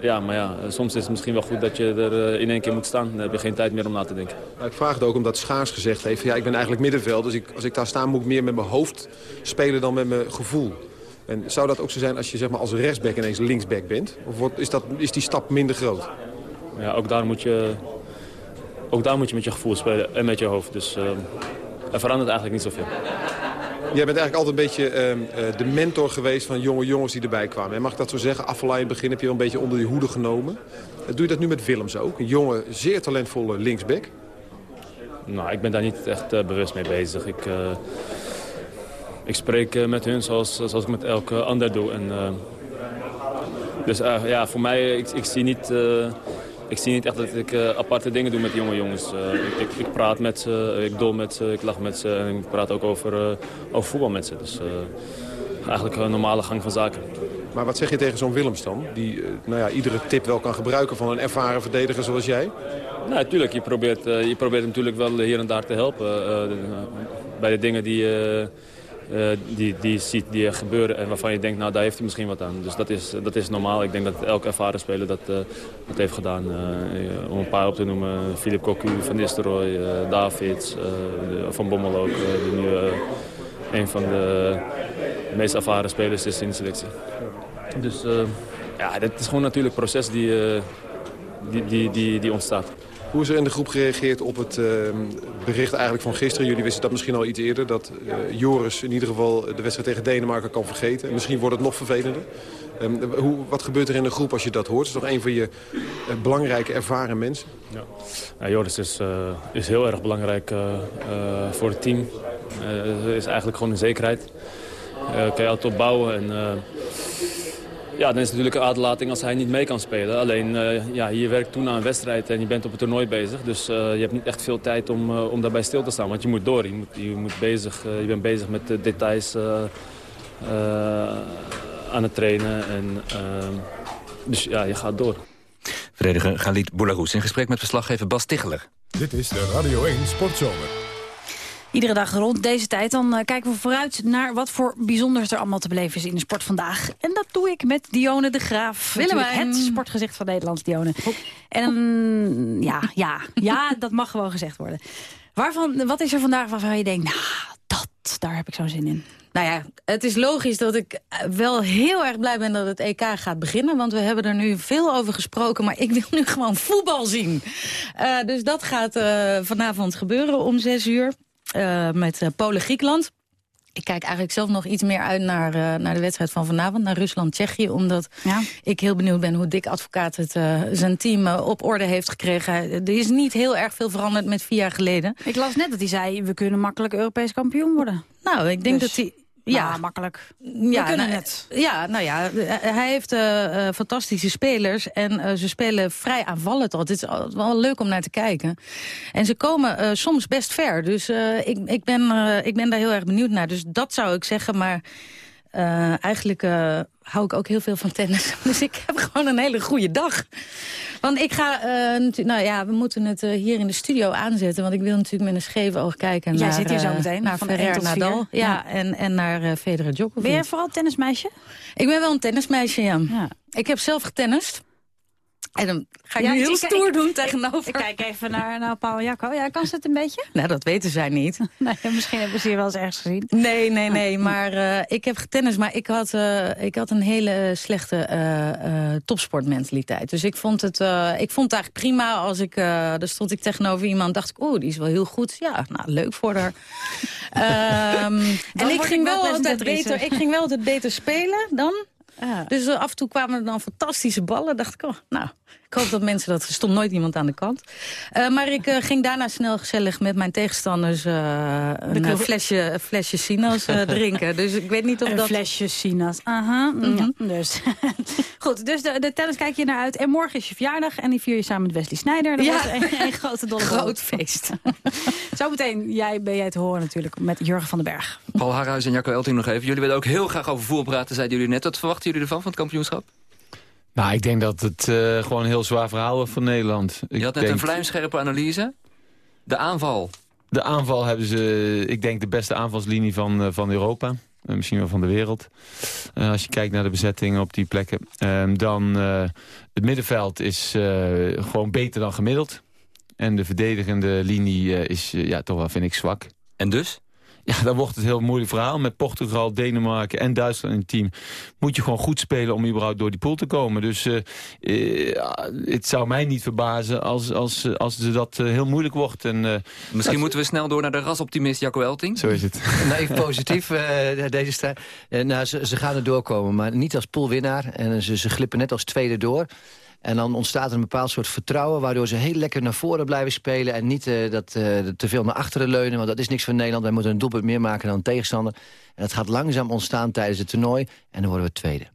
[SPEAKER 32] Eh, ja, maar ja, soms is het misschien wel goed dat je er eh, in één keer moet staan. Dan heb je geen tijd meer om na te denken.
[SPEAKER 33] Ik vraag het ook omdat Schaars gezegd heeft... ja, ik ben eigenlijk middenveld, dus ik, als ik daar sta moet ik meer met mijn hoofd spelen dan met mijn gevoel. En zou dat ook zo zijn als je zeg maar, als rechtsback ineens linksback bent? Of wordt, is, dat, is die stap minder groot?
[SPEAKER 32] Ja, ook daar moet je, ook daar moet je met je gevoel spelen en met je hoofd. Dus eh, er verandert eigenlijk niet zoveel.
[SPEAKER 33] Jij bent eigenlijk altijd een beetje ehm, eh, de mentor geweest van jonge jongens die erbij kwamen. En mag ik dat zo zeggen? Afvallei in het begin heb je wel een beetje onder je hoede genomen. Eh, Doe je dat nu met Willems ook? Een jonge, zeer talentvolle linksback.
[SPEAKER 32] Nou, ik ben daar niet echt eh, bewust mee bezig. Ik, ik spreek met hun zoals, zoals ik met elke ander doe. En, Dus ja, voor mij, ik, ik zie niet... Ik zie niet echt dat ik uh, aparte dingen doe met jonge jongens. Ik, ik, ik, praat met ze, ik dol met ze, ik lach met ze en ik praat ook over, over voetbal met ze. Dus eigenlijk een normale gang van zaken.
[SPEAKER 33] Maar wat zeg je tegen zo'n Willems dan? Die nou ja, iedere tip wel kan gebruiken van een ervaren verdediger zoals jij?
[SPEAKER 32] Nou, natuurlijk. Je probeert, je probeert natuurlijk wel hier en daar te helpen. bij de dingen die die, die ziet die gebeuren en waarvan je denkt, nou daar heeft hij misschien wat aan. Dus dat is, dat is normaal. Ik denk dat elke ervaren speler dat, uh, dat heeft gedaan. Uh, om een paar op te noemen, Philip Cocu, Van Nistelrooy, Davids, Van Bommel ook. die nu een van de meest ervaren spelers is in de selectie. Dus ja, het is gewoon natuurlijk een proces die, die, die, die, die ontstaat.
[SPEAKER 33] Hoe is er in de groep gereageerd op het uh, bericht eigenlijk van gisteren? Jullie wisten dat misschien al iets eerder. Dat uh, Joris in ieder geval de wedstrijd tegen Denemarken kan vergeten. En misschien wordt het nog vervelender. Um, hoe, wat gebeurt er in de groep als je dat hoort? Het is toch een van je uh, belangrijke, ervaren mensen?
[SPEAKER 32] Ja. Joris is, is heel erg belangrijk voor het team. is eigenlijk gewoon een zekerheid. kan je altijd opbouwen. En, ja, dan is het natuurlijk een aderlating als hij niet mee kan spelen. Alleen, uh, ja, je werkt toen aan een wedstrijd en je bent op het toernooi bezig. Dus uh, je hebt niet echt veel tijd om, uh, om daarbij stil te staan. Want je moet door. Je, moet, je, moet bezig, je bent bezig met de details aan het trainen. En, dus ja, je gaat door.
[SPEAKER 2] Verdediger Galit Boularus in gesprek met verslaggever Bas Ticheler.
[SPEAKER 1] Dit is de Radio 1 Sportzomer.
[SPEAKER 3] Iedere dag rond deze tijd dan uh, kijken we vooruit naar wat voor bijzonders er allemaal te beleven is in de sport vandaag. En dat doe ik met Dione de Graaf.
[SPEAKER 34] Willemijn.
[SPEAKER 3] Het sportgezicht van Nederland, Dione. En um, ja, ja, ja, dat mag gewoon gezegd worden. Waarvan, wat is er vandaag waarvan je denkt, nou, dat, daar heb ik zo'n zin in.
[SPEAKER 34] Nou ja, het is logisch dat ik wel heel erg blij ben dat het EK gaat beginnen. Want we hebben er nu veel over gesproken. Maar ik wil nu gewoon voetbal zien. Uh, dus dat gaat uh, vanavond gebeuren om zes uur. Uh, met uh, Polen-Griekenland. Ik kijk eigenlijk zelf nog iets meer uit naar, uh, naar de wedstrijd van vanavond, naar Rusland-Tsjechië. Omdat ja. ik heel benieuwd ben hoe Dick Advocaat het, zijn team op orde heeft gekregen. Er is niet heel erg veel veranderd met vier jaar geleden.
[SPEAKER 3] Ik las net dat hij zei, we kunnen makkelijk Europees kampioen worden.
[SPEAKER 34] Nou, ik denk dus... dat hij
[SPEAKER 3] ja, makkelijk.
[SPEAKER 34] Ja, We kunnen nou, het. Ja, nou ja, hij heeft uh, uh, fantastische spelers en uh, ze spelen vrij aanvallend al. Het is wel leuk om naar te kijken. En ze komen soms best ver, dus ik, ik, ben, ik ben daar heel erg benieuwd naar. Dus dat zou ik zeggen, maar eigenlijk hou ik ook heel veel van tennis. Dus ik heb gewoon een hele goede dag. Want ik ga, uh, nou ja, we moeten het hier in de studio aanzetten. Want ik wil natuurlijk met een scheef oog kijken
[SPEAKER 3] Jij
[SPEAKER 34] naar...
[SPEAKER 3] zit hier zo meteen,
[SPEAKER 34] naar Ferrer Nadal. Ja, ja, en, en naar Federer Djokovic.
[SPEAKER 3] Ben jij vooral tennismeisje?
[SPEAKER 34] Ik ben wel een tennismeisje, ja. ja. Ik heb zelf getennist. En dan ga je
[SPEAKER 3] ja,
[SPEAKER 34] nu heel
[SPEAKER 3] ik,
[SPEAKER 34] stoer
[SPEAKER 3] ik,
[SPEAKER 34] doen tegenover.
[SPEAKER 3] Ik kijk even naar, naar Paul en Jacco. Ja, kan ze het een beetje?
[SPEAKER 34] Nou, dat weten zij niet.
[SPEAKER 3] nee, misschien hebben ze hier wel eens ergens gezien.
[SPEAKER 34] Nee, nee, nee. Maar uh, ik heb getennis, maar ik had, uh, ik had een hele slechte uh, topsportmentaliteit. Dus ik vond, het, ik vond het eigenlijk prima als ik... daar stond ik tegenover iemand dacht ik, oeh, die is wel heel goed. Ja, nou, leuk voor haar. um, en ik ging, wel altijd beter, ik ging wel altijd beter spelen dan... Dus af en toe kwamen er dan fantastische ballen. dacht ik, oh, nou, ik hoop dat mensen dat... Er stond nooit iemand aan de kant. Uh, maar ik uh, ging daarna snel gezellig met mijn tegenstanders... Uh, een flesje, flesje sinaas drinken. Dus ik weet niet of
[SPEAKER 3] een
[SPEAKER 34] dat...
[SPEAKER 3] flesje sinaas, aha. Mm -hmm. ja, dus. Goed, dus de, de tennis kijk je naar uit. En morgen is je verjaardag en die vier je samen met Wesley Snijder. Dat ja. wordt een, een grote dolle
[SPEAKER 34] Groot feest.
[SPEAKER 3] Zometeen jij, ben jij te horen natuurlijk met Jurgen van den Berg.
[SPEAKER 2] Paul Harhuis en Jacco Elting nog even. Jullie willen ook heel graag over voetbal praten, zeiden jullie net. Wat verwachten jullie ervan, van het kampioenschap?
[SPEAKER 11] Nou, ik denk dat het uh, gewoon een heel zwaar verhaal wordt voor Nederland.
[SPEAKER 2] Je had net
[SPEAKER 11] denk...
[SPEAKER 2] een vlijmscherpe analyse. De aanval.
[SPEAKER 11] De aanval hebben ze, ik denk, de beste aanvalslinie van, uh, van Europa. Uh, misschien wel van de wereld. als je kijkt naar de bezetting op die plekken. Ehm, dan het middenveld is gewoon beter dan gemiddeld. En de verdedigende linie is ja, toch wel, vind ik, zwak.
[SPEAKER 2] En dus?
[SPEAKER 11] Ja, dan wordt het een heel moeilijk verhaal. Met Portugal, Denemarken en Duitsland in het team... moet je gewoon goed spelen om überhaupt door die pool te komen. Dus uh, uh, het zou mij niet verbazen als, als, als dat uh, heel moeilijk wordt. En,
[SPEAKER 2] Misschien dat... moeten we snel door naar de rasoptimist Jacco Elting.
[SPEAKER 11] Zo is het.
[SPEAKER 12] nou, even positief, deze strijd. nou, ze, ze gaan er doorkomen, maar niet als poolwinnaar. En ze, ze glippen net als tweede door. En dan ontstaat er een bepaald soort vertrouwen... waardoor ze heel lekker naar voren blijven spelen... en niet uh, dat, uh, te veel naar achteren leunen, want dat is niks voor Nederland. Wij moeten een doelpunt meer maken dan een tegenstander. En dat gaat langzaam ontstaan tijdens het toernooi en dan worden we tweede.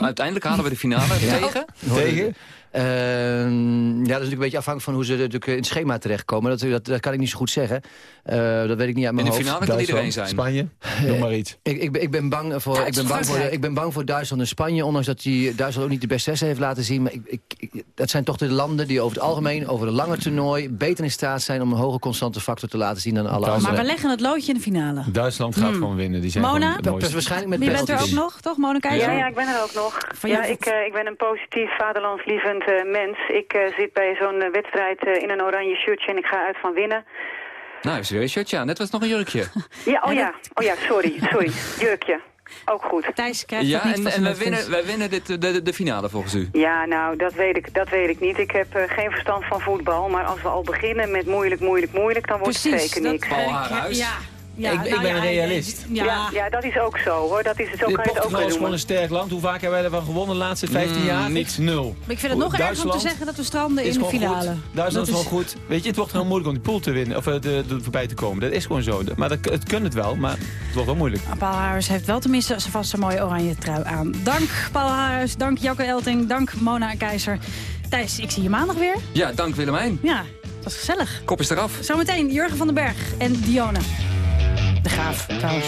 [SPEAKER 2] Uiteindelijk halen we de finale tegen?
[SPEAKER 12] Tegen? Ehm, ja, dat is natuurlijk een beetje afhankelijk van hoe ze natuurlijk in het schema terechtkomen. Dat, dat, dat kan ik niet zo goed zeggen. Eh, dat weet ik niet uit mijn
[SPEAKER 2] In de
[SPEAKER 12] hoofd.
[SPEAKER 2] finale kan iedereen zijn.
[SPEAKER 11] Spanje, noem maar iets.
[SPEAKER 12] Ik, ik, ben- ik, ben bang voor, ik, ben bang voor, ik ben bang voor Duitsland en Spanje. Ondanks dat die Duitsland ook niet de beste zes heeft laten zien. Maar ik, ik, ik- dat zijn toch de landen die over het algemeen, over een lange toernooi... beter in staat zijn om een hoge constante factor te laten zien dan alle
[SPEAKER 3] Maar
[SPEAKER 12] andere.
[SPEAKER 3] we leggen het loodje in de finale.
[SPEAKER 11] Duitsland gaat
[SPEAKER 3] Hmm.
[SPEAKER 11] gewoon winnen. Die zijn
[SPEAKER 3] Mona?
[SPEAKER 11] gewoon het
[SPEAKER 12] Dat
[SPEAKER 11] mooiste.
[SPEAKER 12] is waarschijnlijk met
[SPEAKER 3] Wie bent er ook nog, toch, Mona Keizer?
[SPEAKER 26] Ja, ja, ik ben er ook nog.
[SPEAKER 3] Van
[SPEAKER 26] Ja,
[SPEAKER 3] je-
[SPEAKER 26] ik, eh, ik ben een positief, vaderlandslievend eh, mens. Ik eh, zit bij zo'n eh, wedstrijd eh, in een oranje shirtje en ik ga uit van winnen.
[SPEAKER 2] Nou, heeft ze weer een shirtje aan. Net was het nog een jurkje.
[SPEAKER 26] Ja, oh ja, oh ja, sorry, sorry. Jurkje. Ook goed.
[SPEAKER 3] Thijs krijgt
[SPEAKER 2] Ja,
[SPEAKER 3] dat niet
[SPEAKER 2] en, en wij winnen, wij winnen dit, de, de, de finale volgens u.
[SPEAKER 26] Ja, nou, dat weet ik, dat weet ik niet. Ik heb eh, geen verstand van voetbal, maar als we al beginnen met moeilijk, moeilijk, moeilijk, dan wordt het
[SPEAKER 3] Precies,
[SPEAKER 26] zeker
[SPEAKER 3] dat-
[SPEAKER 26] niks.
[SPEAKER 3] Eh,
[SPEAKER 2] Haarhuis.
[SPEAKER 3] Ja, ja,
[SPEAKER 11] Ik- ik
[SPEAKER 3] nou
[SPEAKER 11] ben
[SPEAKER 3] ja,
[SPEAKER 11] een realist.
[SPEAKER 3] Ja,
[SPEAKER 26] Ja, ja, dat is ook zo hoor. Dat is, zo
[SPEAKER 11] Dit
[SPEAKER 26] kan je het ook wel
[SPEAKER 11] is gewoon een sterk land. Hoe vaak hebben wij ervan gewonnen de laatste 15
[SPEAKER 2] Mm,
[SPEAKER 11] jaar?
[SPEAKER 2] niets.
[SPEAKER 11] Nul.
[SPEAKER 3] Maar ik vind het nog erger om te zeggen dat we stranden in de finale.
[SPEAKER 11] Goed. Duitsland
[SPEAKER 3] Dat
[SPEAKER 11] is gewoon goed. Weet je, het wordt gewoon moeilijk om die pool te winnen. Of eh, de, de, voorbij te komen. Dat is gewoon zo. Maar dat, het kan het wel, maar het wordt wel moeilijk.
[SPEAKER 3] Maar Paul Haarhuis heeft wel tenminste zijn vast een mooie oranje trui aan. Dank Paul Haarhuis, dank Jacke Elting, dank Mona Keizer. Thijs, ik zie je maandag weer.
[SPEAKER 2] Ja, dank Willemijn.
[SPEAKER 3] Ja, dat was gezellig.
[SPEAKER 2] Kop is eraf.
[SPEAKER 3] Zometeen Jurgen van den Berg en Dione. De Graaf, trouwens.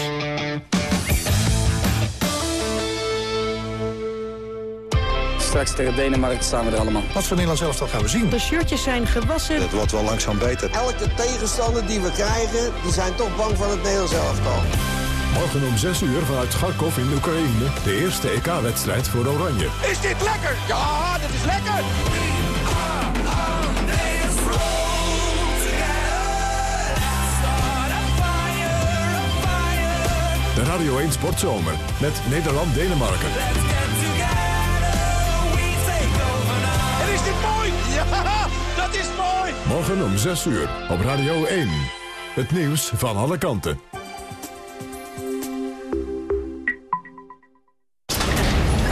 [SPEAKER 35] Straks tegen Denemarken staan we er allemaal.
[SPEAKER 36] Wat voor Nederlands elftal gaan we zien?
[SPEAKER 37] De shirtjes zijn gewassen.
[SPEAKER 36] Het wordt wel langzaam beter.
[SPEAKER 38] Elke tegenstander die we krijgen, die zijn toch bang van het Nederlands elftal.
[SPEAKER 1] Morgen om 6 uur vanuit Kharkov in Oekraïne. De eerste EK-wedstrijd voor Oranje.
[SPEAKER 38] Is dit lekker? Ja, dit is lekker!
[SPEAKER 1] De Radio 1 Sportzomer met Nederland-Denemarken.
[SPEAKER 38] En is dit mooi? Ja, dat is mooi!
[SPEAKER 1] Morgen om 6 uur op Radio 1. Het nieuws van alle kanten.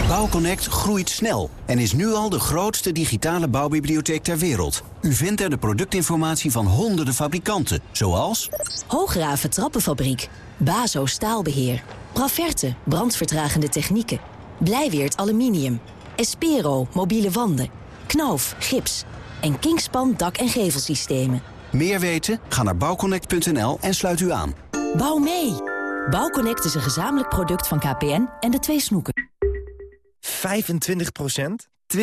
[SPEAKER 39] Bouwconnect groeit snel en is nu al de grootste digitale bouwbibliotheek ter wereld. U vindt er de productinformatie van honderden fabrikanten, zoals...
[SPEAKER 40] Hoograven Trappenfabriek, Bazo Staalbeheer, Praverte Brandvertragende technieken, Blijweert Aluminium, Espero Mobiele Wanden, Knauf Gips en Kingspan Dak- en Gevelsystemen.
[SPEAKER 39] Meer weten? Ga naar bouwconnect.nl en sluit u aan.
[SPEAKER 40] Bouw mee! Bouwconnect is een gezamenlijk product van KPN en de twee snoeken.
[SPEAKER 41] 25% 20%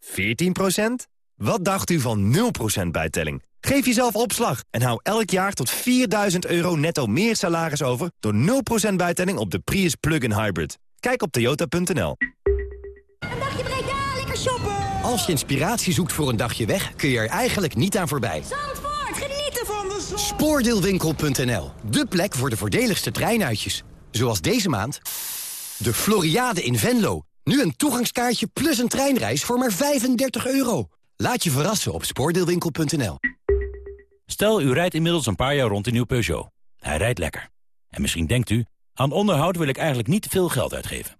[SPEAKER 41] 14% Wat dacht u van 0% bijtelling? Geef jezelf opslag en hou elk jaar tot 4000 euro netto meer salaris over... door 0% bijtelling op de Prius Plug-in Hybrid. Kijk op toyota.nl.
[SPEAKER 42] lekker shoppen!
[SPEAKER 43] Als je inspiratie zoekt voor een dagje weg, kun je er eigenlijk niet aan voorbij.
[SPEAKER 42] Zandvoort, genieten van de zon!
[SPEAKER 43] Spoordeelwinkel.nl, de plek voor de voordeligste treinuitjes. Zoals deze maand de Floriade in Venlo. Nu een toegangskaartje plus een treinreis voor maar 35 euro. Laat je verrassen op spoordeelwinkel.nl.
[SPEAKER 44] Stel, u rijdt inmiddels een paar jaar rond in uw Peugeot. Hij rijdt lekker. En misschien denkt u, aan onderhoud wil ik eigenlijk niet veel geld uitgeven.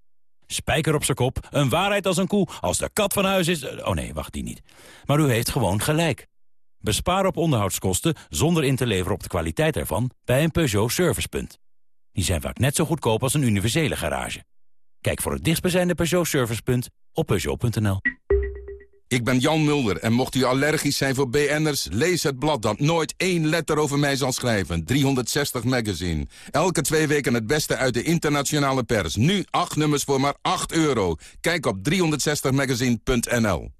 [SPEAKER 44] Spijker op zijn kop, een waarheid als een koe, als de kat van huis is... Oh nee, wacht, die niet. Maar u heeft gewoon gelijk. Bespaar op onderhoudskosten zonder in te leveren op de kwaliteit ervan... bij een Peugeot Servicepunt. Die zijn vaak net zo goedkoop als een universele garage. Kijk voor het dichtstbijzijnde Peugeot Servicepunt op Peugeot.nl.
[SPEAKER 45] Ik ben Jan Mulder en mocht u allergisch zijn voor BN'ers... lees het blad dat nooit één letter over mij zal schrijven. 360 Magazine. Elke twee weken het beste uit de internationale pers. Nu acht nummers voor maar 8 euro. Kijk op 360magazine.nl.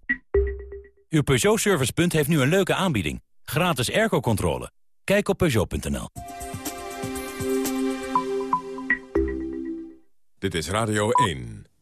[SPEAKER 44] Uw Peugeot Servicepunt heeft nu een leuke aanbieding. Gratis airco-controle. Kijk op Peugeot.nl.
[SPEAKER 1] Dit is Radio 1.